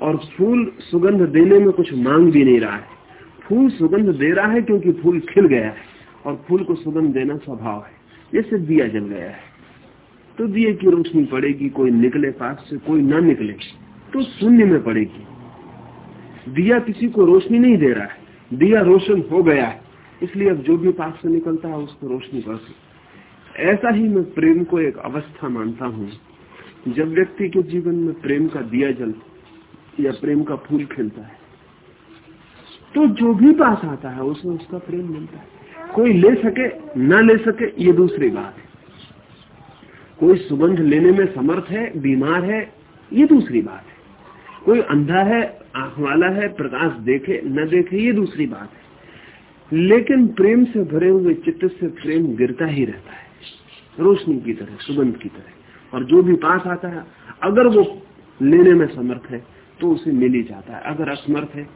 और फूल सुगंध देने में कुछ मांग भी नहीं रहा है। फूल सुगंध दे रहा है क्योंकि फूल खिल गया है और फूल को सुगंध देना स्वभाव है। जैसे दिया जल गया है। तो दिए की रोशनी पड़ेगी, कोई निकले पास से, कोई ना निकले। तो शून्य में पड़ेगी। दिया किसी को रोशनी नहीं दे रहा है। दिया रोशन हो गया है। इसलिए अब जो भी पास से निकलता है, उसको रोशनी पड़ती ऐसा ही मैं प्रेम को एक अवस्था मानता हूँ। जब व्यक्ति के जीवन में प्रेम का दिया जल या प्रेम का फूल खिलता है तो जो भी पास आता है, उसमें उसका प्रेम मिलता है। कोई ले सके, ना ले सके, ये दूसरी बात है। कोई सुगंध लेने में समर्थ है, बीमार है, ये दूसरी बात है। कोई अंधा है, आँख वाला है, प्रकाश देखे, न देखे, ये दूसरी बात है। लेकिन प्रेम से भरे हुए चित्त से प्रेम गिरता ही रहता है। रोशनी की तरह, सुगंध की तरह। और जो भी पास आता है, अगर वो लेने में समर्थ है तो उसे मिल ही जाता है। अगर असमर्थ है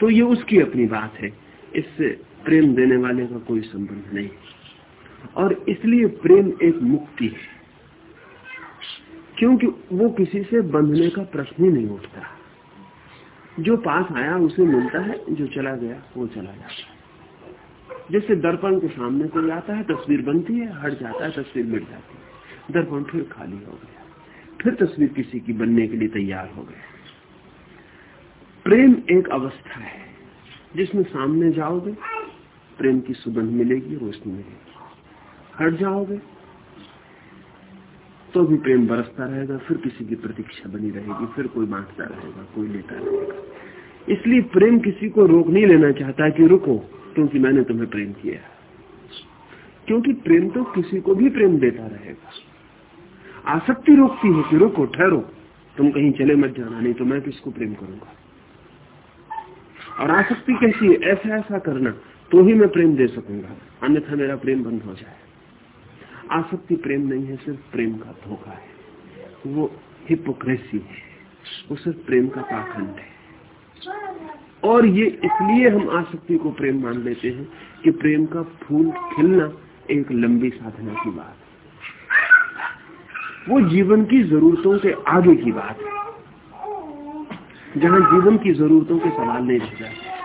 तो ये उसकी अपनी बात है। इससे प्रेम देने वाले का कोई संबंध नहीं। और इसलिए प्रेम एक मुक्ति है। क्योंकि वो किसी से बंधने का प्रश्न ही नहीं उठता। जो पास आया, उसे मिलता है, जो चला गया, वो चला जाता है। जैसे दर्पण के सामने कोई आता है, तस्वीर बनती है, हट जाता है, तस्वीर मिट जाती है। दर्पण फिर खाली हो गया। फिर तस्वीर किसी की बनने के लिए तैयार हो गया। प्रेम एक अवस्था है, जिसमें सामने जाओगे, प्रेम की सुगंध मिलेगी, रोशनी मिलेगी। हट जाओगे तो भी प्रेम बरसता रहेगा, फिर किसी की प्रतीक्षा बनी रहेगी, फिर कोई बांटता रहेगा, कोई लेता रहेगा। इसलिए प्रेम किसी को रोक नहीं लेना चाहता कि रुको, क्योंकि मैंने तुम्हें प्रेम किया क्योंकि प्रेम तो किसी को भी प्रेम देता रहेगा। आसक्ति रोकती है कि रुको, ठहरो, तुम कहीं चले मत जाना, नहीं तो मैं किसको प्रेम करूँगा? और आसक्ति कैसी है? ऐसा ऐसा करना तो ही मैं प्रेम दे सकूँगा, अन्यथा मेरा प्रेम बंद हो जाए। आसक्ति प्रेम नहीं है, सिर्फ़ प्रेम का धोखा है। वो हिपोक्रेसी है। वो सिर्फ़ प्रेम का पाखंड है। और ये इसलिए हम आसक्ति को प्रेम मान लेते हैं कि प्रेम का फूल खिलना एक लंबी साधना की बात है। वो जीवन की जरूरतों के आगे की बात है। जहाँ जीवन की जरूरतों के सवाल नहीं रह जाते।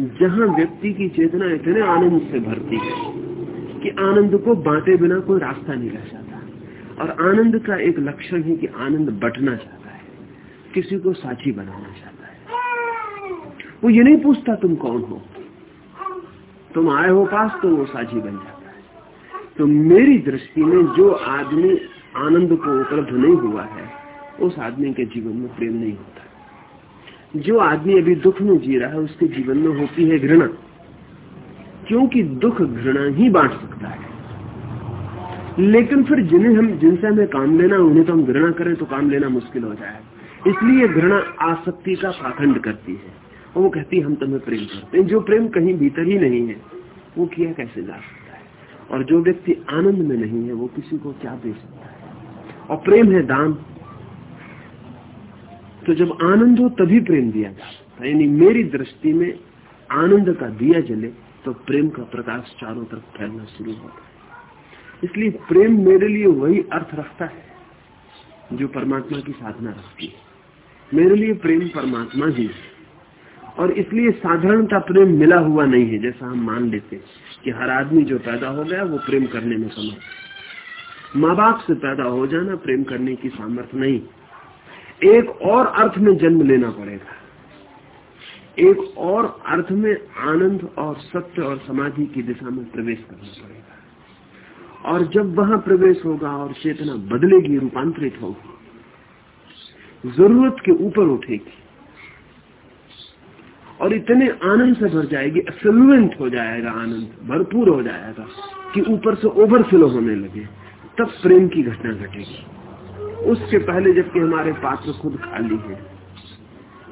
जहाँ व्यक्ति की चेतना इतने आनंद से भरती है। कि आनंद को बांटे बिना कोई रास्ता नहीं रह जाता। और आनंद का एक लक्षण है कि आनंद बटना चाहता है, किसी को साथी बनाना चाहता है। वो ये नहीं पूछता तुम कौन हो। तुम आए हो पास तो वो साझी बन जाता है। तो मेरी दृष्टि में जो आदमी आनंद को उपलब्ध नहीं हुआ है, उस आदमी के जीवन में प्रेम नहीं होता। जो आदमी अभी दुख में जी रहा है, उसके जीवन में होती है घृणा। क्योंकि दुख घृणा ही बांट सकता है। लेकिन फिर जिन्हें हम, जिनसे हमें काम लेना उन्हें तो हम घृणा करें तो काम लेना मुश्किल हो जाएगा इसलिए घृणा आसक्ति का पाखंड करती है। और वो कहती है, हम तुम्हें प्रेम करते हैं। जो प्रेम कहीं भीतर ही नहीं है, वो किया कैसे जा सकता है? और जो व्यक्ति आनंद में नहीं है, वो किसी को क्या दे सकता है? और प्रेम है दान। तो जब आनंद हो, तभी प्रेम दिया जा सकता है। यानी मेरी दृष्टि में आनंद का दिया जले तो प्रेम का प्रकाश चारों तरफ़ फैलना शुरू होता है। इसलिए प्रेम मेरे लिए वही अर्थ रखता है जो परमात्मा की साधना रखती है। मेरे लिए प्रेम परमात्मा ही है। और इसलिए साधारणता प्रेम मिला हुआ नहीं है। जैसा हम मान लेते हैं कि हर आदमी जो पैदा हो गया, वो प्रेम करने में समर्थ माँ बाप से पैदा हो जाना प्रेम करने की सामर्थ्य नहीं एक और अर्थ में जन्म लेना पड़ेगा। एक और अर्थ में आनंद और सत्य और समाधि की दिशा में प्रवेश करना पड़ेगा। और जब वहाँ प्रवेश होगा और चेतना बदलेगी, रूपांतरित होगी, ज़रूरत के ऊपर उठेगी, और इतने आनंद से भर जाएगी फ्लुएंट हो जाएगा आनंद, भरपूर हो जाएगा, कि ऊपर से ओवरफ्लो होने लगे, तब प्रेम की घटना घटेगी। उसके पहले जबकि हमारे पात्र खुद खाली है,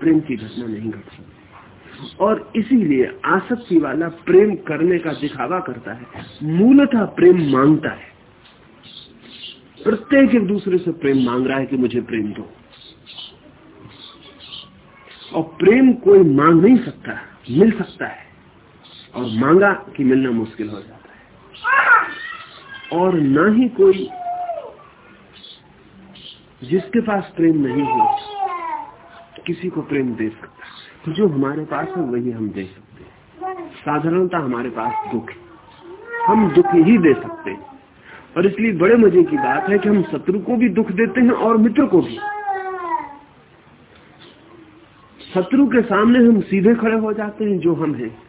प्रेम की घटना नहीं घट सकती। और इसीलिए आसक्ति वाला प्रेम करने का दिखावा करता है। मूलतः प्रेम माँगता है। प्रत्येक एक दूसरे से प्रेम मांग रहा है कि मुझे प्रेम दो। और प्रेम कोई मांग नहीं सकता, मिल सकता है। और मांगा कि मिलना मुश्किल हो जाता है। और ना ही कोई जिसके पास प्रेम नहीं हो, किसी को प्रेम दे सकता जो हमारे पास है, वही हम दे सकते हैं। साधारणता हमारे पास दुख है। हम दुख ही दे सकते हैं। और इसलिए बड़े मज़े की बात है कि हम शत्रु को भी दुख देते हैं और मित्र को भी। शत्रु के सामने हम सीधे खड़े हो जाते हैं जो हम हैं,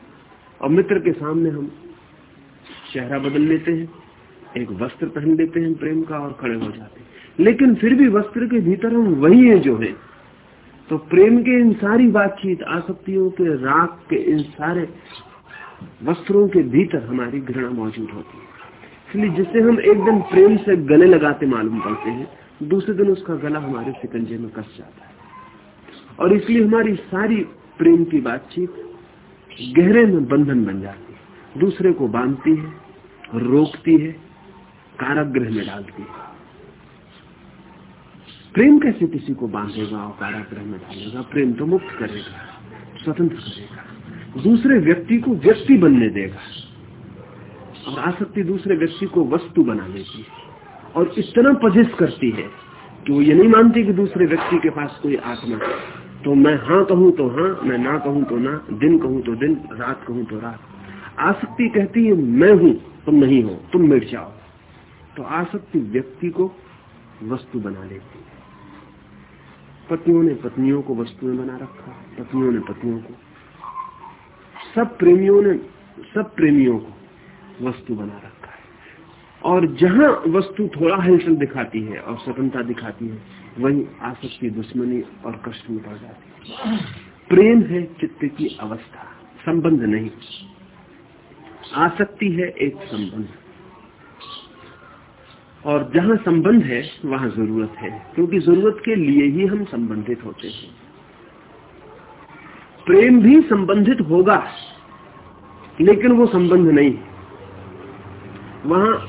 और मित्र के सामने हम चेहरा बदल लेते हैं, एक वस्त्र पहन लेते हैं प्रेम का और खड़े हो जाते हैं। लेकिन फिर भी वस्त्र के भीतर हम वही है जो है। तो प्रेम के इन सारी बातचीत, आसक्तियों के, राग के, इन सारे वस्त्रों के भीतर हमारी घृणा मौजूद होती है। इसलिए जिसे हम एक दिन प्रेम से गले लगाते मालूम पड़ते हैं, दूसरे दिन उसका गला हमारे सिकंजे में कस जाता है। और इसलिए हमारी सारी प्रेम की बातचीत गहरे में बंधन बन जाती है। दूसरे को बांधती है, रोकती है, कारागृह में डालती है। प्रेम कैसे किसी को बांधेगा और कारागृह में डालेगा? प्रेम तो मुक्त करेगा, स्वतंत्र करेगा, दूसरे व्यक्ति को व्यक्ति बनने देगा और आसक्ति दूसरे व्यक्ति को वस्तु बना लेती है और इतना पजिश करती है कि वो ये नहीं मानती कि दूसरे व्यक्ति के पास कोई आत्मा है। तो मैं हाँ कहूँ तो हाँ मैं ना कहूँ तो ना, दिन कहूँ तो दिन, रात कहूँ तो रात। आसक्ति कहती है, मैं हूँ, तुम नहीं हो, तुम मिट जाओ। तो आसक्ति व्यक्ति को वस्तु बना लेती पतियों ने पत्नियों को वस्तुएँ बना रखा पत्नियों ने पतियों को। सब प्रेमियों ने, सब प्रेमियों को वस्तु बना रखा है। और जहाँ वस्तु थोड़ा हलचल दिखाती है और स्वतंत्रता दिखाती है, वही आसक्ति, दुश्मनी और कष्ट में पड़ जाती है। प्रेम है चित्त की अवस्था, संबंध नहीं। आसक्ति है एक संबंध। और जहाँ संबंध है, वहाँ ज़रूरत है। क्योंकि ज़रूरत के लिए ही हम संबंधित होते हैं। प्रेम भी संबंधित होगा, लेकिन वो संबंध नहीं। वहाँ,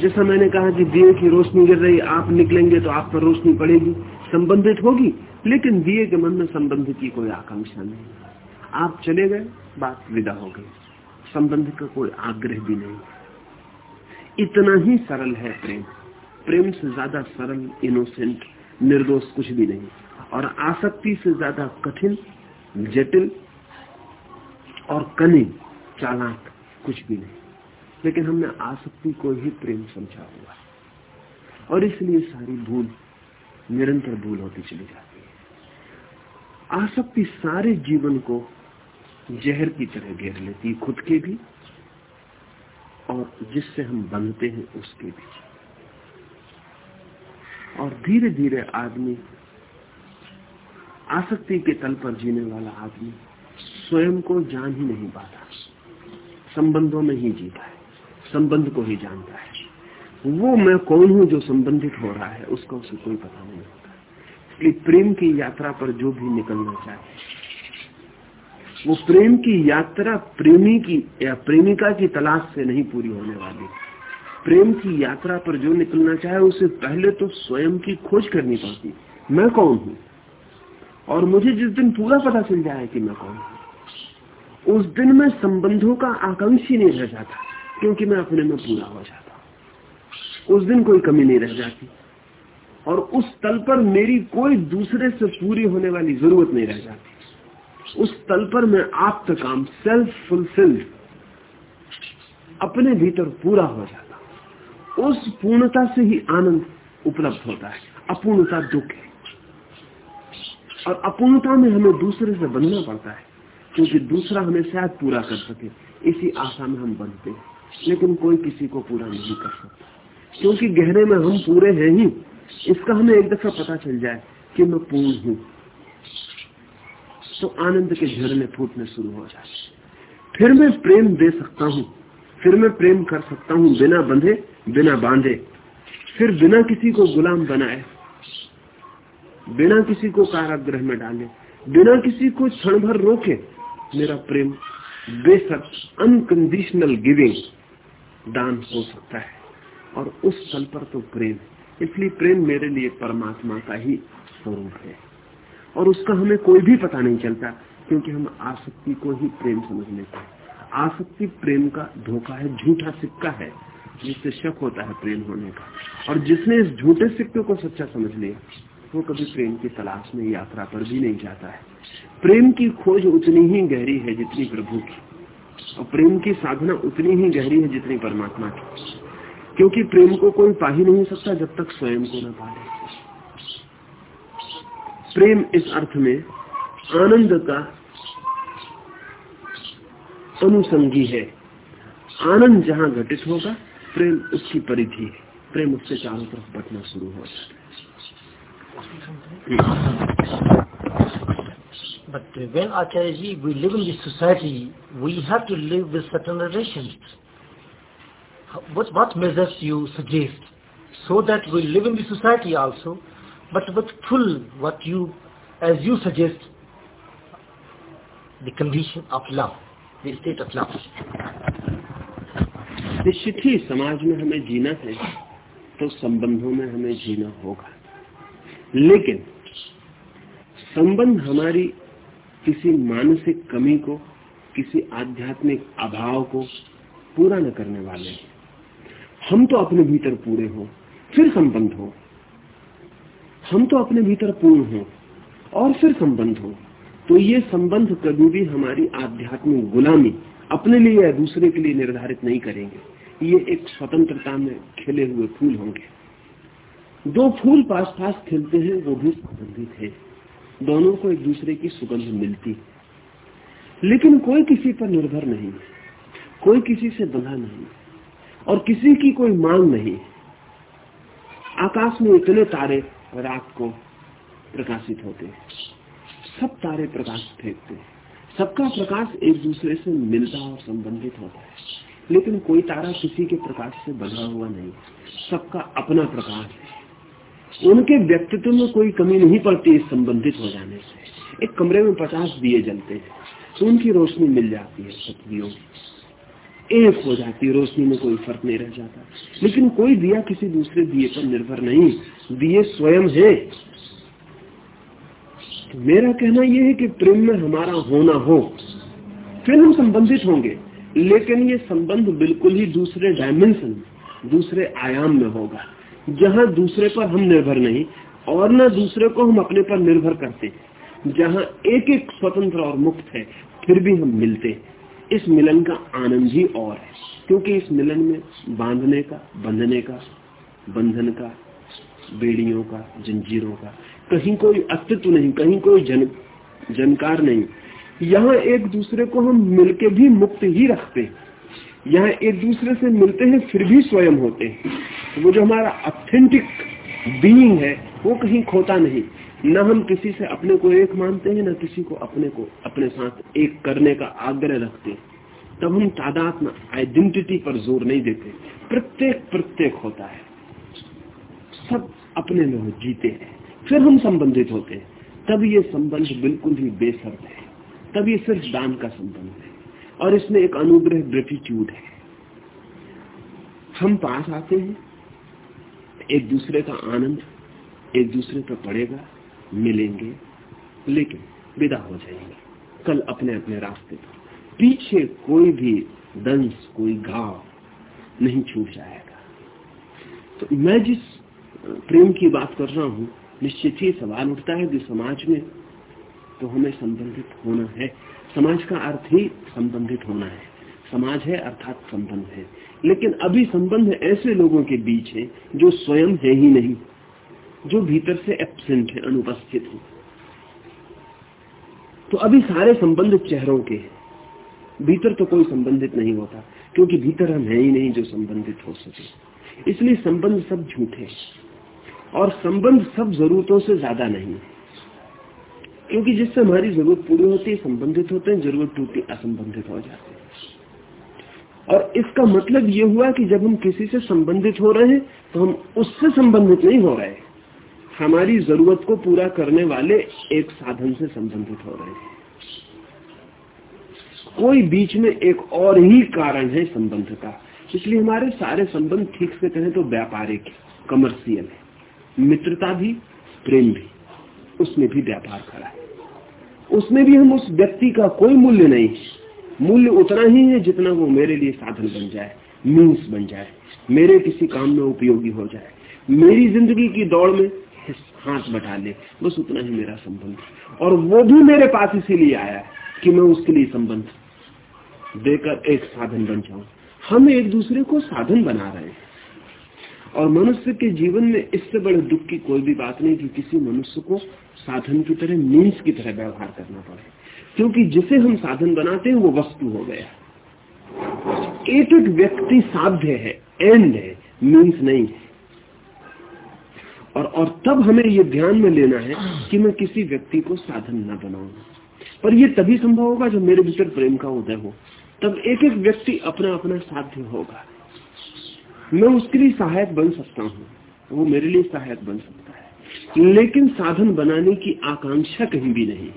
जैसा मैंने कहा कि दिए की रोशनी गिर रही, आप निकलेंगे तो आप पर रोशनी पड़ेगी। संबंधित होगी, लेकिन दिए के मन में संबंध की कोई आकांक्षा नहीं। आप चले गए, बात विदा हो गई। संबंध का कोई आग्रह भी नहीं। इतना ही सरल है प्रेम। प्रेम से ज़्यादा सरल इनोसेंट निर्दोष कुछ भी नहीं। और आसक्ति से ज़्यादा कठिन, जटिल और कनिंग चालाक कुछ भी नहीं। लेकिन हमने आसक्ति को ही प्रेम समझा हुआ और इसलिए सारी भूल, निरंतर भूल होती चली जाती है। आसक्ति सारे जीवन को जहर की तरह घेर लेती खुद के भी और जिससे हम बनते हैं उसके भी और धीरे धीरे आदमी, आसक्ति के तल पर जीने वाला आदमी स्वयं को जान ही नहीं पाता। संबंधों में ही जीता है, संबंध को ही जानता है। वो मैं कौन हूँ जो संबंधित हो रहा है, उसका उसे कोई पता नहीं होता। इसलिए प्रेम की यात्रा पर जो भी निकलना चाहे वो प्रेम की यात्रा प्रेमी की, या प्रेमिका की तलाश से नहीं पूरी होने वाली। प्रेम की यात्रा पर जो निकलना चाहे उसे पहले तो स्वयं की खोज करनी पड़ती। मैं कौन हूँ? और मुझे जिस दिन पूरा पता चल जाए कि मैं कौन हूँ, उस दिन में संबंधों का आकांक्षी नहीं रह जाता, क्योंकि मैं अपने में पूरा हो जाता। उस दिन कोई कमी नहीं रह जाती, और उस तल पर मेरी कोई दूसरे से पूरी होने वाली ज़रूरत नहीं रह जाती। उस तल पर मैं आप तक काम सेल्फ फुलफिल्ड अपने भीतर पूरा हो जाता। उस पूर्णता से ही आनंद उपलब्ध होता है। अपूर्णता दुख है। और अपूर्णता में हमें दूसरे से बनना पड़ता है, क्योंकि दूसरा हमें शायद पूरा कर सके। इसी आशा में हम बनते हैं, लेकिन कोई किसी को पूरा नहीं कर सकता। क्योंकि गहरे में हम पूरे हैं ही, इसका हमें एक दफ़ा पता चल जाए कि मैं पूर्ण हूँ। तो आनंद के झरने फूटने शुरू हो जाए फिर मैं प्रेम दे सकता हूँ, फिर मैं प्रेम कर सकता हूँ बिना बंधे, बिना बांधे। फिर बिना किसी को गुलाम बनाए, बिना किसी को कारागृह में डाले, बिना किसी को क्षण भर रोके, मेरा प्रेम बेशक अनकंडीशनल गिविंग दान हो सकता है। और उस स्थल पर तो प्रेम, इसलिए प्रेम मेरे लिए परमात्मा का ही स्वरूप है। और उसका हमें कोई भी पता नहीं चलता, क्योंकि हम आसक्ति को ही प्रेम समझ लेते हैं। आसक्ति प्रेम का धोखा है, झूठा सिक्का है, जिससे शक होता है प्रेम होने का। और जिसने इस झूठे सिक्के को सच्चा समझ लिया, वो कभी प्रेम की तलाश में, यात्रा पर भी नहीं जाता है। प्रेम की खोज उतनी ही गहरी है जितनी प्रभु की, और प्रेम की साधना उतनी ही गहरी है जितनी परमात्मा की। क्योंकि प्रेम को कोई पा ही नहीं सकता जब तक स्वयं को न पाए प्रेम इस अर्थ में आनंद का अनुसंगी है आनंद जहाँ घटित होगा प्रेम उसकी परिधि है प्रेम उससे चारों तरफ़ बटना शुरू हो जाता है But when Acharya we live in this society, we have to live with certain relations. What, what measures you suggest so that we live in the society also, but with full what you, as you suggest, the condition of love, the state of love. निश्चित ही समाज में हमें जीना है तो संबंधों में हमें जीना होगा। लेकिन संबंध हमारी किसी मानसिक कमी को किसी आध्यात्मिक अभाव को पूरा न करने वाले हैं। हम तो अपने भीतर पूरे हो फिर संबंध हो। हम तो अपने भीतर पूर्ण हो और फिर संबंध हो। तो ये संबंध कभी भी हमारी आध्यात्मिक गुलामी अपने लिए या दूसरे के लिए निर्धारित नहीं करेंगे। ये एक स्वतंत्रता में खिले हुए फूल होंगे। दो फूल पास पास खिलते हैं, वो भी संबंधित है। दोनों को एक दूसरे की सुगंध मिलती लेकिन कोई किसी पर निर्भर नहीं कोई किसी से बंधा नहीं और किसी की कोई मांग नहीं आकाश में इतने तारे रात को प्रकाशित होते हैं। सब तारे प्रकाश फेंकते हैं। सबका प्रकाश एक दूसरे से मिलता और संबंधित होता है। लेकिन कोई तारा किसी के प्रकाश से बंधा हुआ नहीं। सबका अपना प्रकाश है। उनके व्यक्तित्व में कोई कमी नहीं पड़ती इस संबंधित हो जाने से। एक कमरे में पचास दिए जलते हैं। तो उनकी रोशनी मिल जाती है सतवियों एक हो जाती रोशनी में कोई फ़र्क नहीं रह जाता। लेकिन कोई दिया किसी दूसरे दिए पर निर्भर नहीं। दिए स्वयं है। तो मेरा कहना यह है कि प्रेम में हमारा होना हो, फिर हम संबंधित होंगे। लेकिन ये संबंध बिल्कुल ही दूसरे डायमेंशन दूसरे आयाम में होगा। जहाँ दूसरे पर हम निर्भर नहीं, और न दूसरे को हम अपने पर निर्भर करते। जहाँ एक एक स्वतंत्र और मुक्त है, फिर भी हम मिलते। इस मिलन का आनंद ही और है, क्योंकि इस मिलन में बांधने का, बंधने का, बंधन का, बेड़ियों का, जंजीरों का, कहीं कोई अस्तित्व नहीं, कहीं कोई जन, जनकार नहीं। यहाँ एक दूसरे को हम मिलके भी मुक्त ही रखते हैं। यहाँ एक दूसरे से मिलते हैं, फिर भी स्वयं होते हैं। तो वो जो हमारा ऑथेंटिक बीइंग है, वो कहीं खोता नहीं। न हम किसी से अपने को एक मानते हैं, न किसी को अपने को अपने साथ एक करने का आग्रह रखते तब हम तादाद में आइडेंटिटी पर ज़ोर नहीं देते प्रत्येक प्रत्येक होता है। सब अपने में जीते हैं। फिर हम संबंधित होते हैं। तब ये संबंध बिल्कुल ही बेसर्त है। तब ये सिर्फ़ दान का संबंध है। और इसमें एक अनुग्रह ग्रेटिट्यूड है। हम पास आते हैं। एक दूसरे का आनंद, एक दूसरे पर पड़ेगा। मिलेंगे। लेकिन विदा हो जाएँगे। कल अपने अपने रास्ते पर। पीछे कोई भी दंश, कोई घाव नहीं छूट जाएगा। तो मैं जिस प्रेम की बात कर रहा हूँ, निश्चित ही सवाल उठता है कि समाज में तो हमें संबंधित होना है। समाज का अर्थ ही संबंधित होना है। समाज है, अर्थात संबंध है। लेकिन अभी संबंध ऐसे लोगों के बीच है जो स्वयं है ही नहीं। जो भीतर से एबसेंट है, अनुपस्थित है। तो अभी सारे संबंधित चेहरों के भीतर तो कोई संबंधित नहीं होता, क्योंकि भीतर हम है ही नहीं जो संबंधित हो सके। इसलिए संबंध सब झूठे और संबंध सब जरूरतों से ज़्यादा नहीं है। क्योंकि जिससे हमारी ज़रूरत पूरी होती है, संबंधित होते हैं, ज़रूरत टूटी असंबंधित हो जाते हैं। और इसका मतलब ये हुआ कि जब हम किसी से संबंधित हो रहे हैं तो हम उससे संबंधित नहीं हो रहे हमारी ज़रूरत को पूरा करने वाले एक साधन से संबंधित हो रहे हैं। कोई बीच में एक और ही कारण है संबंध का इसलिए हमारे सारे संबंध ठीक से कहें तो व्यापारिक कमर्शियल है। मित्रता भी, प्रेम भी, उसमें भी व्यापार खड़ा है। उसमें भी हम उस व्यक्ति का कोई मूल्य नहीं मूल्य उतना ही है जितना वो मेरे लिए साधन बन जाए मीन्स बन जाए। मेरे किसी काम में उपयोगी हो जाए। मेरी ज़िंदगी की दौड़ में हाथ बटा ले, बस उतना ही मेरा संबंध और वो भी मेरे पास इसीलिए आया कि मैं उसके लिए संबंध देकर एक साधन बन जाऊँ। हम एक दूसरे को साधन बना रहे हैं। और मनुष्य के जीवन में इससे बड़े दुख की कोई भी बात नहीं कि किसी मनुष्य को साधन की तरह मीन्स की तरह व्यवहार करना पड़े। क्योंकि जिसे हम साधन बनाते हैं, वो वस्तु हो गया। एक एक व्यक्ति साध्य है एंड है मीन्स नहीं है। और और तब हमें ये ध्यान में लेना है कि मैं किसी व्यक्ति को साधन न बनाऊँ। पर यह तभी संभव होगा जब मेरे भीतर प्रेम का उदय हो। तब एक एक व्यक्ति अपना अपना साध्य होगा। मैं उसके लिए सहायक बन सकता हूँ। वो मेरे लिए सहायक बन सकता है। लेकिन साधन बनाने की आकांक्षा कहीं भी नहीं।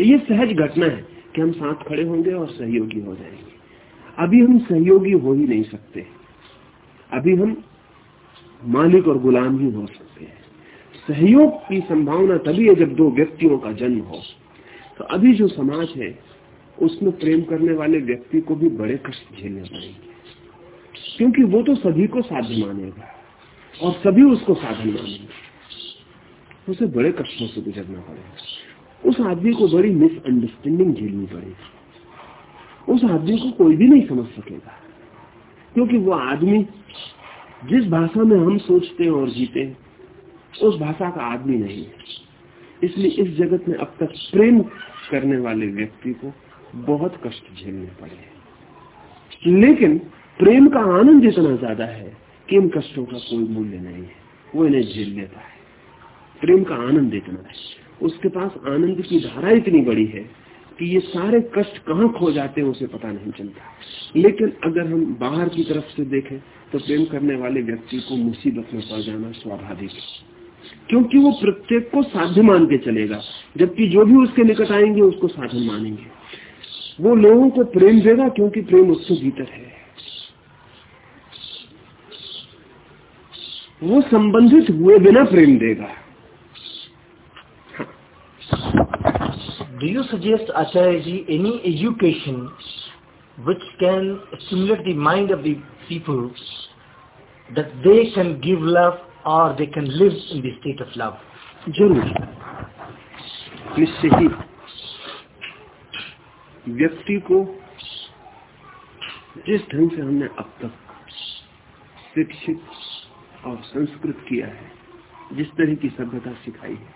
ये सहज घटना है कि हम साथ खड़े होंगे और सहयोगी हो जाएँगे। अभी हम सहयोगी हो ही नहीं सकते। अभी हम मालिक और गुलाम ही हो सकते। सहयोग की संभावना तभी है जब दो व्यक्तियों का जन्म हो। तो अभी जो समाज है, उसमें प्रेम करने वाले व्यक्ति को भी बड़े कष्ट झेलने पड़ेंगे। क्योंकि वो तो सभी को साध्य मानेगा और सभी उसको साधन मानेंगे। उसे बड़े कष्टों से गुजरना पड़ेगा। उस आदमी को बड़ी मिसअंडरस्टैंडिंग झेलनी पड़ेगी। उस आदमी को कोई भी नहीं समझ सकेगा। क्योंकि वो आदमी जिस भाषा में हम सोचते हैं और जीते हैं उस भाषा का आदमी नहीं है। इसलिए इस जगत में अब तक प्रेम करने वाले व्यक्ति को बहुत कष्ट झेलने पड़े हैं। लेकिन प्रेम का आनंद इतना ज़्यादा है कि इन कष्टों का कोई मूल्य नहीं है। वो इन्हें झेल लेता है। प्रेम का आनंद इतना है। उसके पास आनंद की धारा इतनी बड़ी है कि ये सारे कष्ट कहाँ खो जाते हैं उसे पता नहीं चलता। लेकिन अगर हम बाहर की तरफ़ से देखें तो प्रेम करने वाले व्यक्ति को मुसीबत में पड़ जाना स्वाभाविक है। क्योंकि वो प्रत्येक को साध्य मान के चलेगा, जबकि जो भी उसके निकट आएँगे, उसको साधन मानेंगे। वो लोगों को प्रेम देगा, क्योंकि प्रेम उसके भीतर है। वो संबंधित हुए बिना प्रेम देगा। Do you suggest Acharya ji any education which can stimulate the mind of the people that they can give love or they can live in the state of? ज़रूर निश्चय ही व्यक्ति को जिस ढंग से हमने अब तक शिक्षित और संस्कृत किया है, जिस तरह की सभ्यता सिखाई है,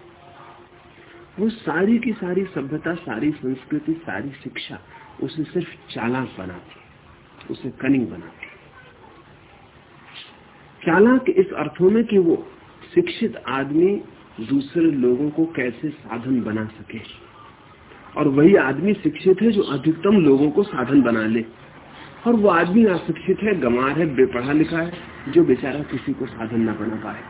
वो सारी की सारी सभ्यता, सारी संस्कृति, सारी शिक्षा उसे सिर्फ़ चालाक बनाती उसे कनिंग बनाती चालाक इस अर्थों में कि वो शिक्षित आदमी दूसरे लोगों को कैसे साधन बना सके। और वही आदमी शिक्षित है जो अधिकतम लोगों को साधन बना ले। और वो आदमी अशिक्षित है गमार है, बेपढ़ा लिखा है, जो बेचारा किसी को साधन न बना पाए।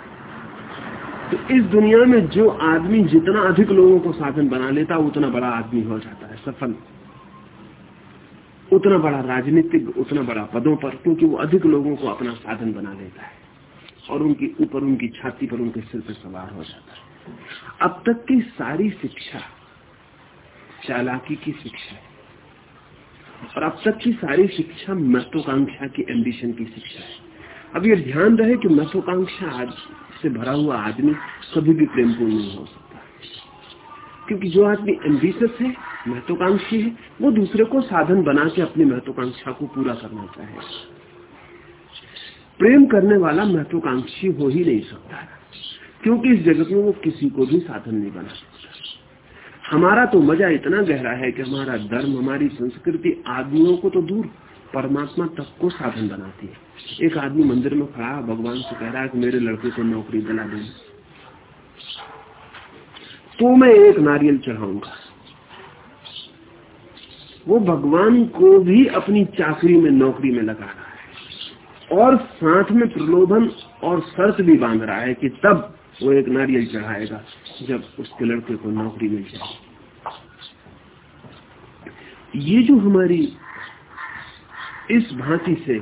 तो इस दुनिया में जो आदमी जितना अधिक लोगों को साधन बना लेता, उतना बड़ा आदमी हो जाता है, सफल। उतना बड़ा राजनीतिक, उतना बड़ा पदों पर, क्योंकि वो अधिक लोगों को अपना साधन बना लेता है। और उनकी, ऊपर उनकी छाती पर उनके सिर पर सवार हो जाता है। अब तक की सारी शिक्षा, चालाकी की शिक्षा है और अब तक की सारी शिक्षा महत्वाकांक्षा की एम्बिशन की शिक्षा है। अब ये ध्यान रहे कि महत्वाकांक्षा से भरा हुआ आदमी कभी भी प्रेमपूर्ण नहीं हो सकता। क्योंकि जो आदमी एम्बिशियस है, महत्वाकांक्षी है, वो दूसरे को साधन बना के अपनी महत्वाकांक्षा को पूरा करना चाहे। प्रेम करने वाला महत्वाकांक्षी हो ही नहीं सकता क्योंकि इस जगत में वो किसी को भी साधन नहीं बना सकता। हमारा तो मज़ा इतना गहरा है कि हमारा धर्म, हमारी संस्कृति आदमियों को तो दूर, परमात्मा तक को साधन बनाती है। एक आदमी मंदिर में खड़ा, भगवान से कह रहा है कि मेरे लड़के को नौकरी दिला दे। तो मैं एक नारियल चढ़ाऊँगा। वो भगवान को भी अपनी चाकरी में, नौकरी में लगा रहा है। और साथ में प्रलोभन और शर्त भी बाँध रहा है कि तब वो एक नारियल चढ़ाएगा, जब उसके लड़के को नौकरी मिल जाए। ये जो हमारी इस भांति से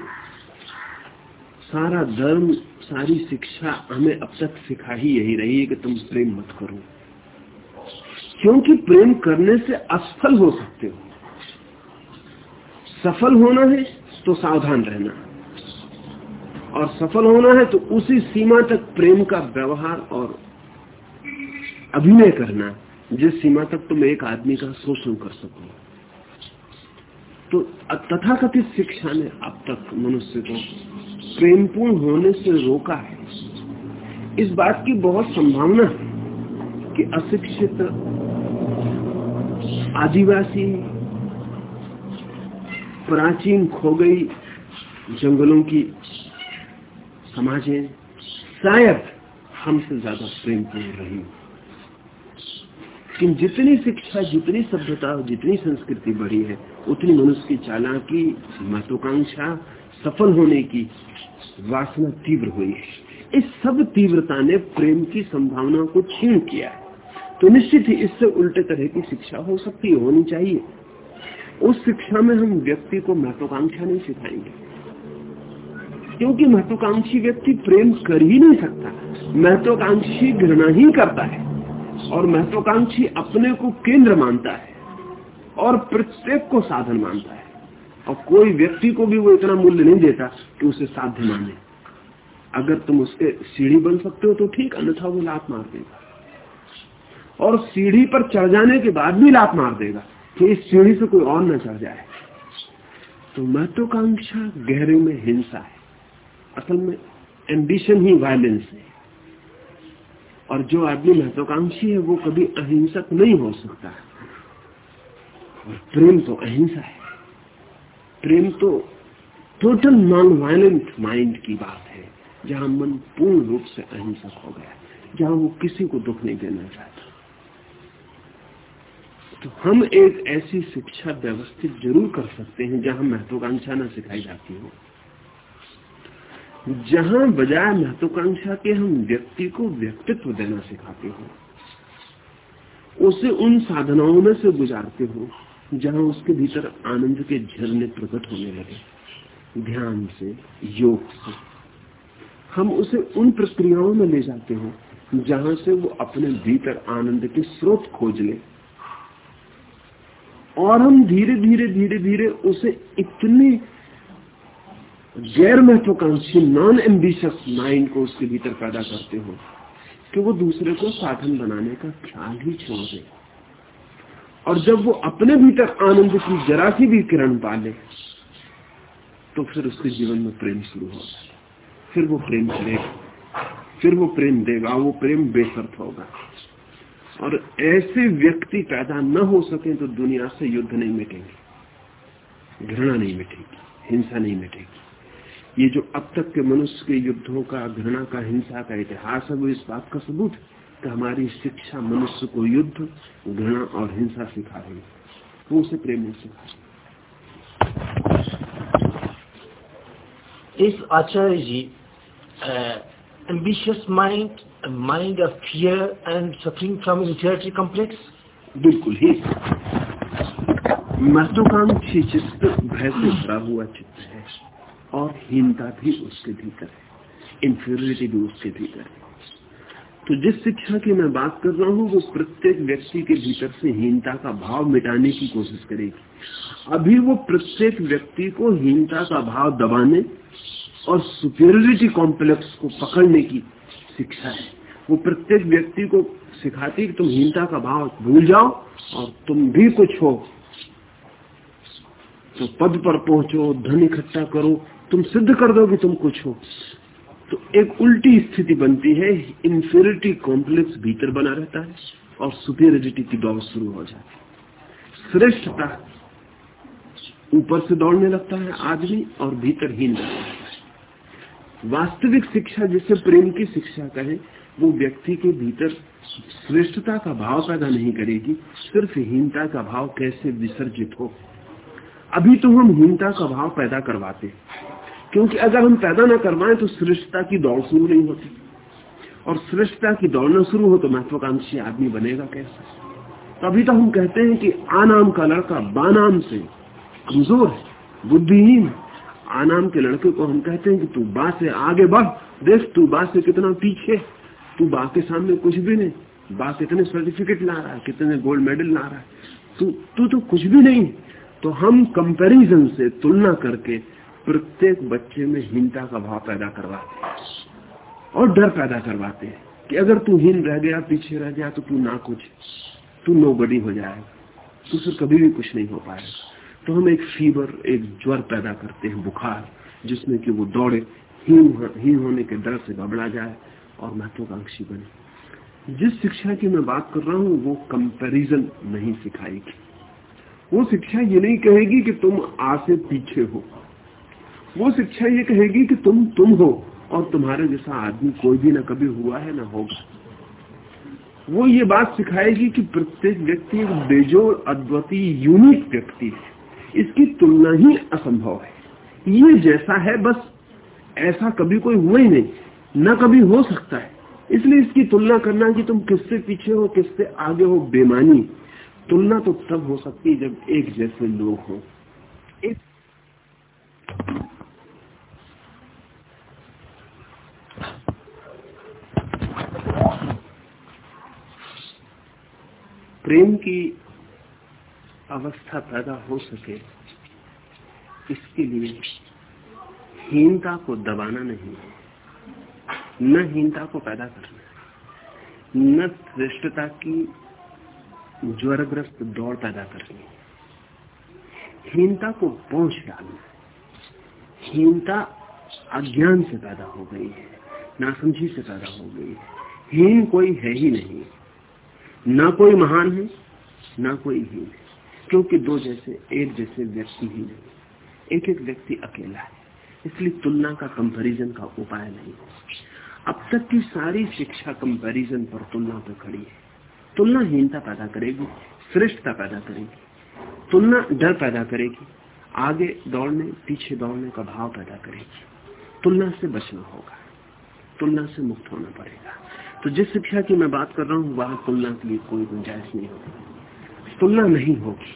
सारा धर्म, सारी शिक्षा हमें अब तक सिखा ही यही रही है कि तुम प्रेम मत करो। क्योंकि प्रेम करने से असफल हो सकते हो। सफल होना है तो सावधान रहना। और सफल होना है तो उसी सीमा तक प्रेम का व्यवहार और अभिनय करना, जिस सीमा तक तुम एक आदमी का शोषण कर सको। तो तथाकथित शिक्षा ने अब तक मनुष्य को प्रेमपूर्ण होने से रोका है। इस बात की बहुत संभावना है। कि अशिक्षित आदिवासी प्राचीन खो गई जंगलों की समाजें शायद हमसे ज़्यादा प्रेम प्रेमपूर्ण रही। लेकिन जितनी शिक्षा, जितनी सभ्यता, जितनी संस्कृति बढ़ी है, उतनी मनुष्य की चालाकी महत्वाकांक्षा सफल होने की वासना तीव्र हुई है। इस सब तीव्रता ने प्रेम की संभावना को छीन किया है। तो निश्चित ही इससे उल्टे तरह की शिक्षा हो सकती होनी चाहिए। उस शिक्षा में हम व्यक्ति को महत्वाकांक्षा नहीं सिखाएँगे। क्योंकि महत्वाकांक्षी व्यक्ति प्रेम कर ही नहीं सकता, महत्वाकांक्षी घृणा ही करता है, और महत्वाकांक्षी अपने को केंद्र मानता है, और प्रत्येक को साधन मानता है। और कोई व्यक्ति को भी वो इतना मूल्य नहीं देता कि उसे साध्य माने। अगर तुम उसके सीढ़ी बन सकते हो तो ठीक, अन्यथा वो लात मार देगा। और सीढ़ी पर चढ़ जाने के बाद भी लात मार देगा कि इस सीढ़ी से कोई और न चढ़ जाए। तो महत्वाकांक्षा गहरे में हिंसा है। असल में एम्बिशन ही वायलेंस है। और जो आदमी महत्वाकांक्षी है, वो कभी अहिंसक नहीं हो सकता। और प्रेम तो अहिंसा है। प्रेम तो टोटल नॉन वायलेंट माइंड की बात है, जहाँ मन पूर्ण रूप से अहिंसक हो गया जहाँ वो किसी को दुख नहीं देना चाहता। तो हम एक ऐसी शिक्षा व्यवस्थित ज़रूर कर सकते हैं जहाँ महत्वाकांक्षा न सिखाई जाती हो। जहाँ बजाय महत्वाकांक्षा के हम व्यक्ति को व्यक्तित्व देना सिखाते हो, उसे उन साधनाओं में से गुजारते हो, जहाँ उसके भीतर आनंद के झरने प्रकट होने लगे। ध्यान से, योग से। हम उसे उन प्रक्रियाओं में ले जाते हो, जहाँ से वो अपने भीतर आनंद के स्रोत खोज ले। और हम धीरे धीरे धीरे धीरे उसे इतने गैर महत्वाकांक्षी नॉन एम्बिशियस माइंड को उसके भीतर पैदा करते हो कि वो दूसरे को साधन बनाने का ख्याल ही छोड़ दे। और जब वो अपने भीतर आनंद की जरा सी भी किरण पाले तो फिर उसके जीवन में प्रेम शुरू हो फिर वो प्रेम करेगा, फिर वो प्रेम देगा, वो प्रेम बेसर्त होगा। और ऐसे व्यक्ति पैदा न हो सके तो दुनिया से युद्ध नहीं मिटेंगे घृणा नहीं मिटेगी हिंसा नहीं मिटेगी। ये जो अब तक के मनुष्य के युद्धों का घृणा का हिंसा का इतिहास है वो इस बात का सबूत कि हमारी शिक्षा मनुष्य को युद्ध घृणा और हिंसा सिखा रही वो उसे प्रेम नहीं सिखा रही। इस आचार्य जी ambitious mind, a mind of fear and suffering from inferiority complex? बिल्कुल ही। महत्वाकांक्षी चित्त भय से भरा हुआ चित्त है और हीनता भी उसके भीतर है इंफीरियरिटी भी उसके भीतर है। तो जिस शिक्षा की मैं बात कर रहा हूँ, वो प्रत्येक व्यक्ति के भीतर से हीनता का भाव मिटाने की कोशिश करेगी। अभी वो प्रत्येक व्यक्ति को हीनता का भाव दबाने और सुपेरिटी कॉम्प्लेक्स को पकड़ने की शिक्षा है। वो प्रत्येक व्यक्ति को सिखाती है कि तुम हीनता का भाव भूल जाओ और तुम भी कुछ हो। तो पद पर पहुंचो, धन इकट्ठा करो, तुम सिद्ध कर दो कि तुम कुछ हो। तो एक उल्टी स्थिति बनती है इंफेरिटी कॉम्प्लेक्स भीतर बना रहता है और सुपेरिटी की दौड़ शुरू हो जाती है। श्रेष्ठता ऊपर से दौड़ने लगता है आदमी और भीतर हीन रहता है। वास्तविक शिक्षा जिसे प्रेम की शिक्षा कहे वो व्यक्ति के भीतर श्रेष्ठता का भाव पैदा नहीं करेगी, सिर्फ़ हीनता का भाव कैसे विसर्जित हो? अभी तो हम हीनता का भाव पैदा करवाते हैं। क्योंकि अगर हम पैदा ना करवाएँ तो श्रेष्ठता की दौड़ शुरू नहीं होती। और श्रेष्ठता की दौड़ना शुरू हो तो महत्वाकांक्षी आदमी बनेगा कैसे? तो अभी तो हम कहते हैं कि आनाम का लड़का बानाम से कमज़ोर है, बुद्धिहीन आनाम के लड़के को हम कहते हैं कि तू बा से आगे बढ़, देख तू बा से कितना पीछे तू बा के सामने कुछ भी नहीं बा कितने सर्टिफिकेट ला रहा है, कितने गोल्ड मेडल ला रहा है। तू तू तो कुछ भी नहीं। तो हम कंपैरिजन से तुलना करके प्रत्येक बच्चे में हीनता का भाव पैदा करवाते हैं और डर पैदा करवाते हैं कि अगर तू हीन रह गया, पीछे रह गया तो तू ना कुछ, तू नो हो जाएगा, तू फिर कभी भी कुछ नहीं हो पाएगा। तो हम एक फीवर एक ज्वर पैदा करते हैं, बुखार, जिसमें कि वो दौड़े, हीन हीन होने के डर से घबरा जाए और महत्वाकांक्षी बने। जिस शिक्षा की मैं बात कर रहा हूँ, वो कंपैरिजन नहीं सिखाएगी। वो शिक्षा ये नहीं कहेगी कि तुम आ से पीछे हो। वो शिक्षा ये कहेगी कि तुम तुम हो और तुम्हारे जैसा आदमी कोई भी ना कभी हुआ है, ना होगा। वो ये बात सिखाएगी कि प्रत्येक व्यक्ति एक बेजोड़, अद्वितीय यूनिक व्यक्ति है। इसकी तुलना ही असंभव है। ये जैसा है, बस ऐसा कभी कोई हुआ ही नहीं, न कभी हो सकता है। इसलिए इसकी तुलना करना कि तुम किससे पीछे हो, किससे आगे हो, बेमानी। तुलना तो तब हो सकती है जब एक जैसे लोग हो। एक प्रेम की अवस्था पैदा हो सके, इसके लिए हीनता को दबाना नहीं है। न हीनता को पैदा करना न श्रेष्ठता की ज्वरग्रस्त दौड़ पैदा करनी है। हीनता को पहुँच डालना हीनता अज्ञान से पैदा हो गई है, नासमझी से पैदा हो गई है। हीन कोई है ही नहीं। ना कोई महान है, ना कोई हीन है। क्योंकि दो जैसे, एक जैसे व्यक्ति ही नहीं। एक एक व्यक्ति अकेला है। इसलिए तुलना का कंपैरिजन का उपाय नहीं अब तक की सारी शिक्षा कंपैरिजन पर तुलना पर खड़ी है। तुलना हीनता पैदा करेगी, श्रेष्ठता पैदा करेगी, तुलना डर पैदा करेगी, आगे दौड़ने, पीछे दौड़ने का भाव पैदा करेगी। तुलना से बचना होगा। तुलना से मुक्त होना पड़ेगा। तो जिस शिक्षा की मैं बात कर रहा हूँ, वहाँ तुलना के लिए कोई गुंजाइश नहीं होगी तुलना नहीं होगी।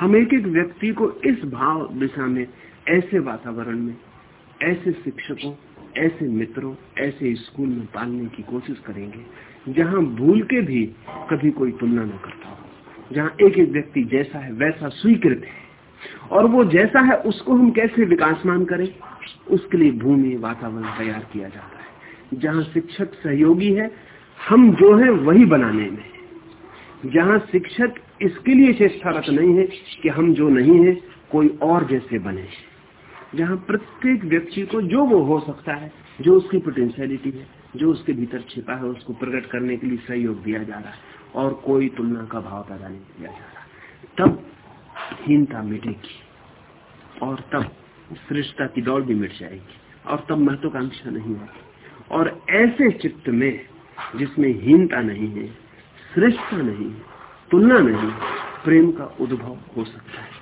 हम एक एक व्यक्ति को इस भाव दिशा में, ऐसे वातावरण में, ऐसे शिक्षकों, ऐसे मित्रों, ऐसे स्कूल में पालने की कोशिश करेंगे, जहाँ भूल के भी कभी कोई तुलना न करता हो, जहाँ एक एक व्यक्ति जैसा है, वैसा स्वीकृत है, और वो जैसा है, उसको हम कैसे विकासमान करें? उसके लिए भूमि, वातावरण तैयार किया जाता है। जहाँ शिक्षक सहयोगी है, हम जो है, वही बनाने में। जहाँ शिक्षक इसके लिए चेष्टारत नहीं है कि हम जो नहीं है, कोई और जैसे बने। जहाँ प्रत्येक व्यक्ति को जो वो हो सकता है, जो उसकी पोटेंशियलिटी है, जो उसके भीतर छिपा है, उसको प्रकट करने के लिए सहयोग दिया जा रहा है, और कोई तुलना का भाव पैदा नहीं किया जा रहा। तब हीनता मिटेगी, और तब श्रेष्ठता की दौड़ भी मिट जाएगी, और तब महत्वाकांक्षा नहीं होगी। और ऐसे चित्त में जिसमें हीनता नहीं है श्रेष्ठता नहीं है तुलना नहीं प्रेम का उद्भव हो सकता है।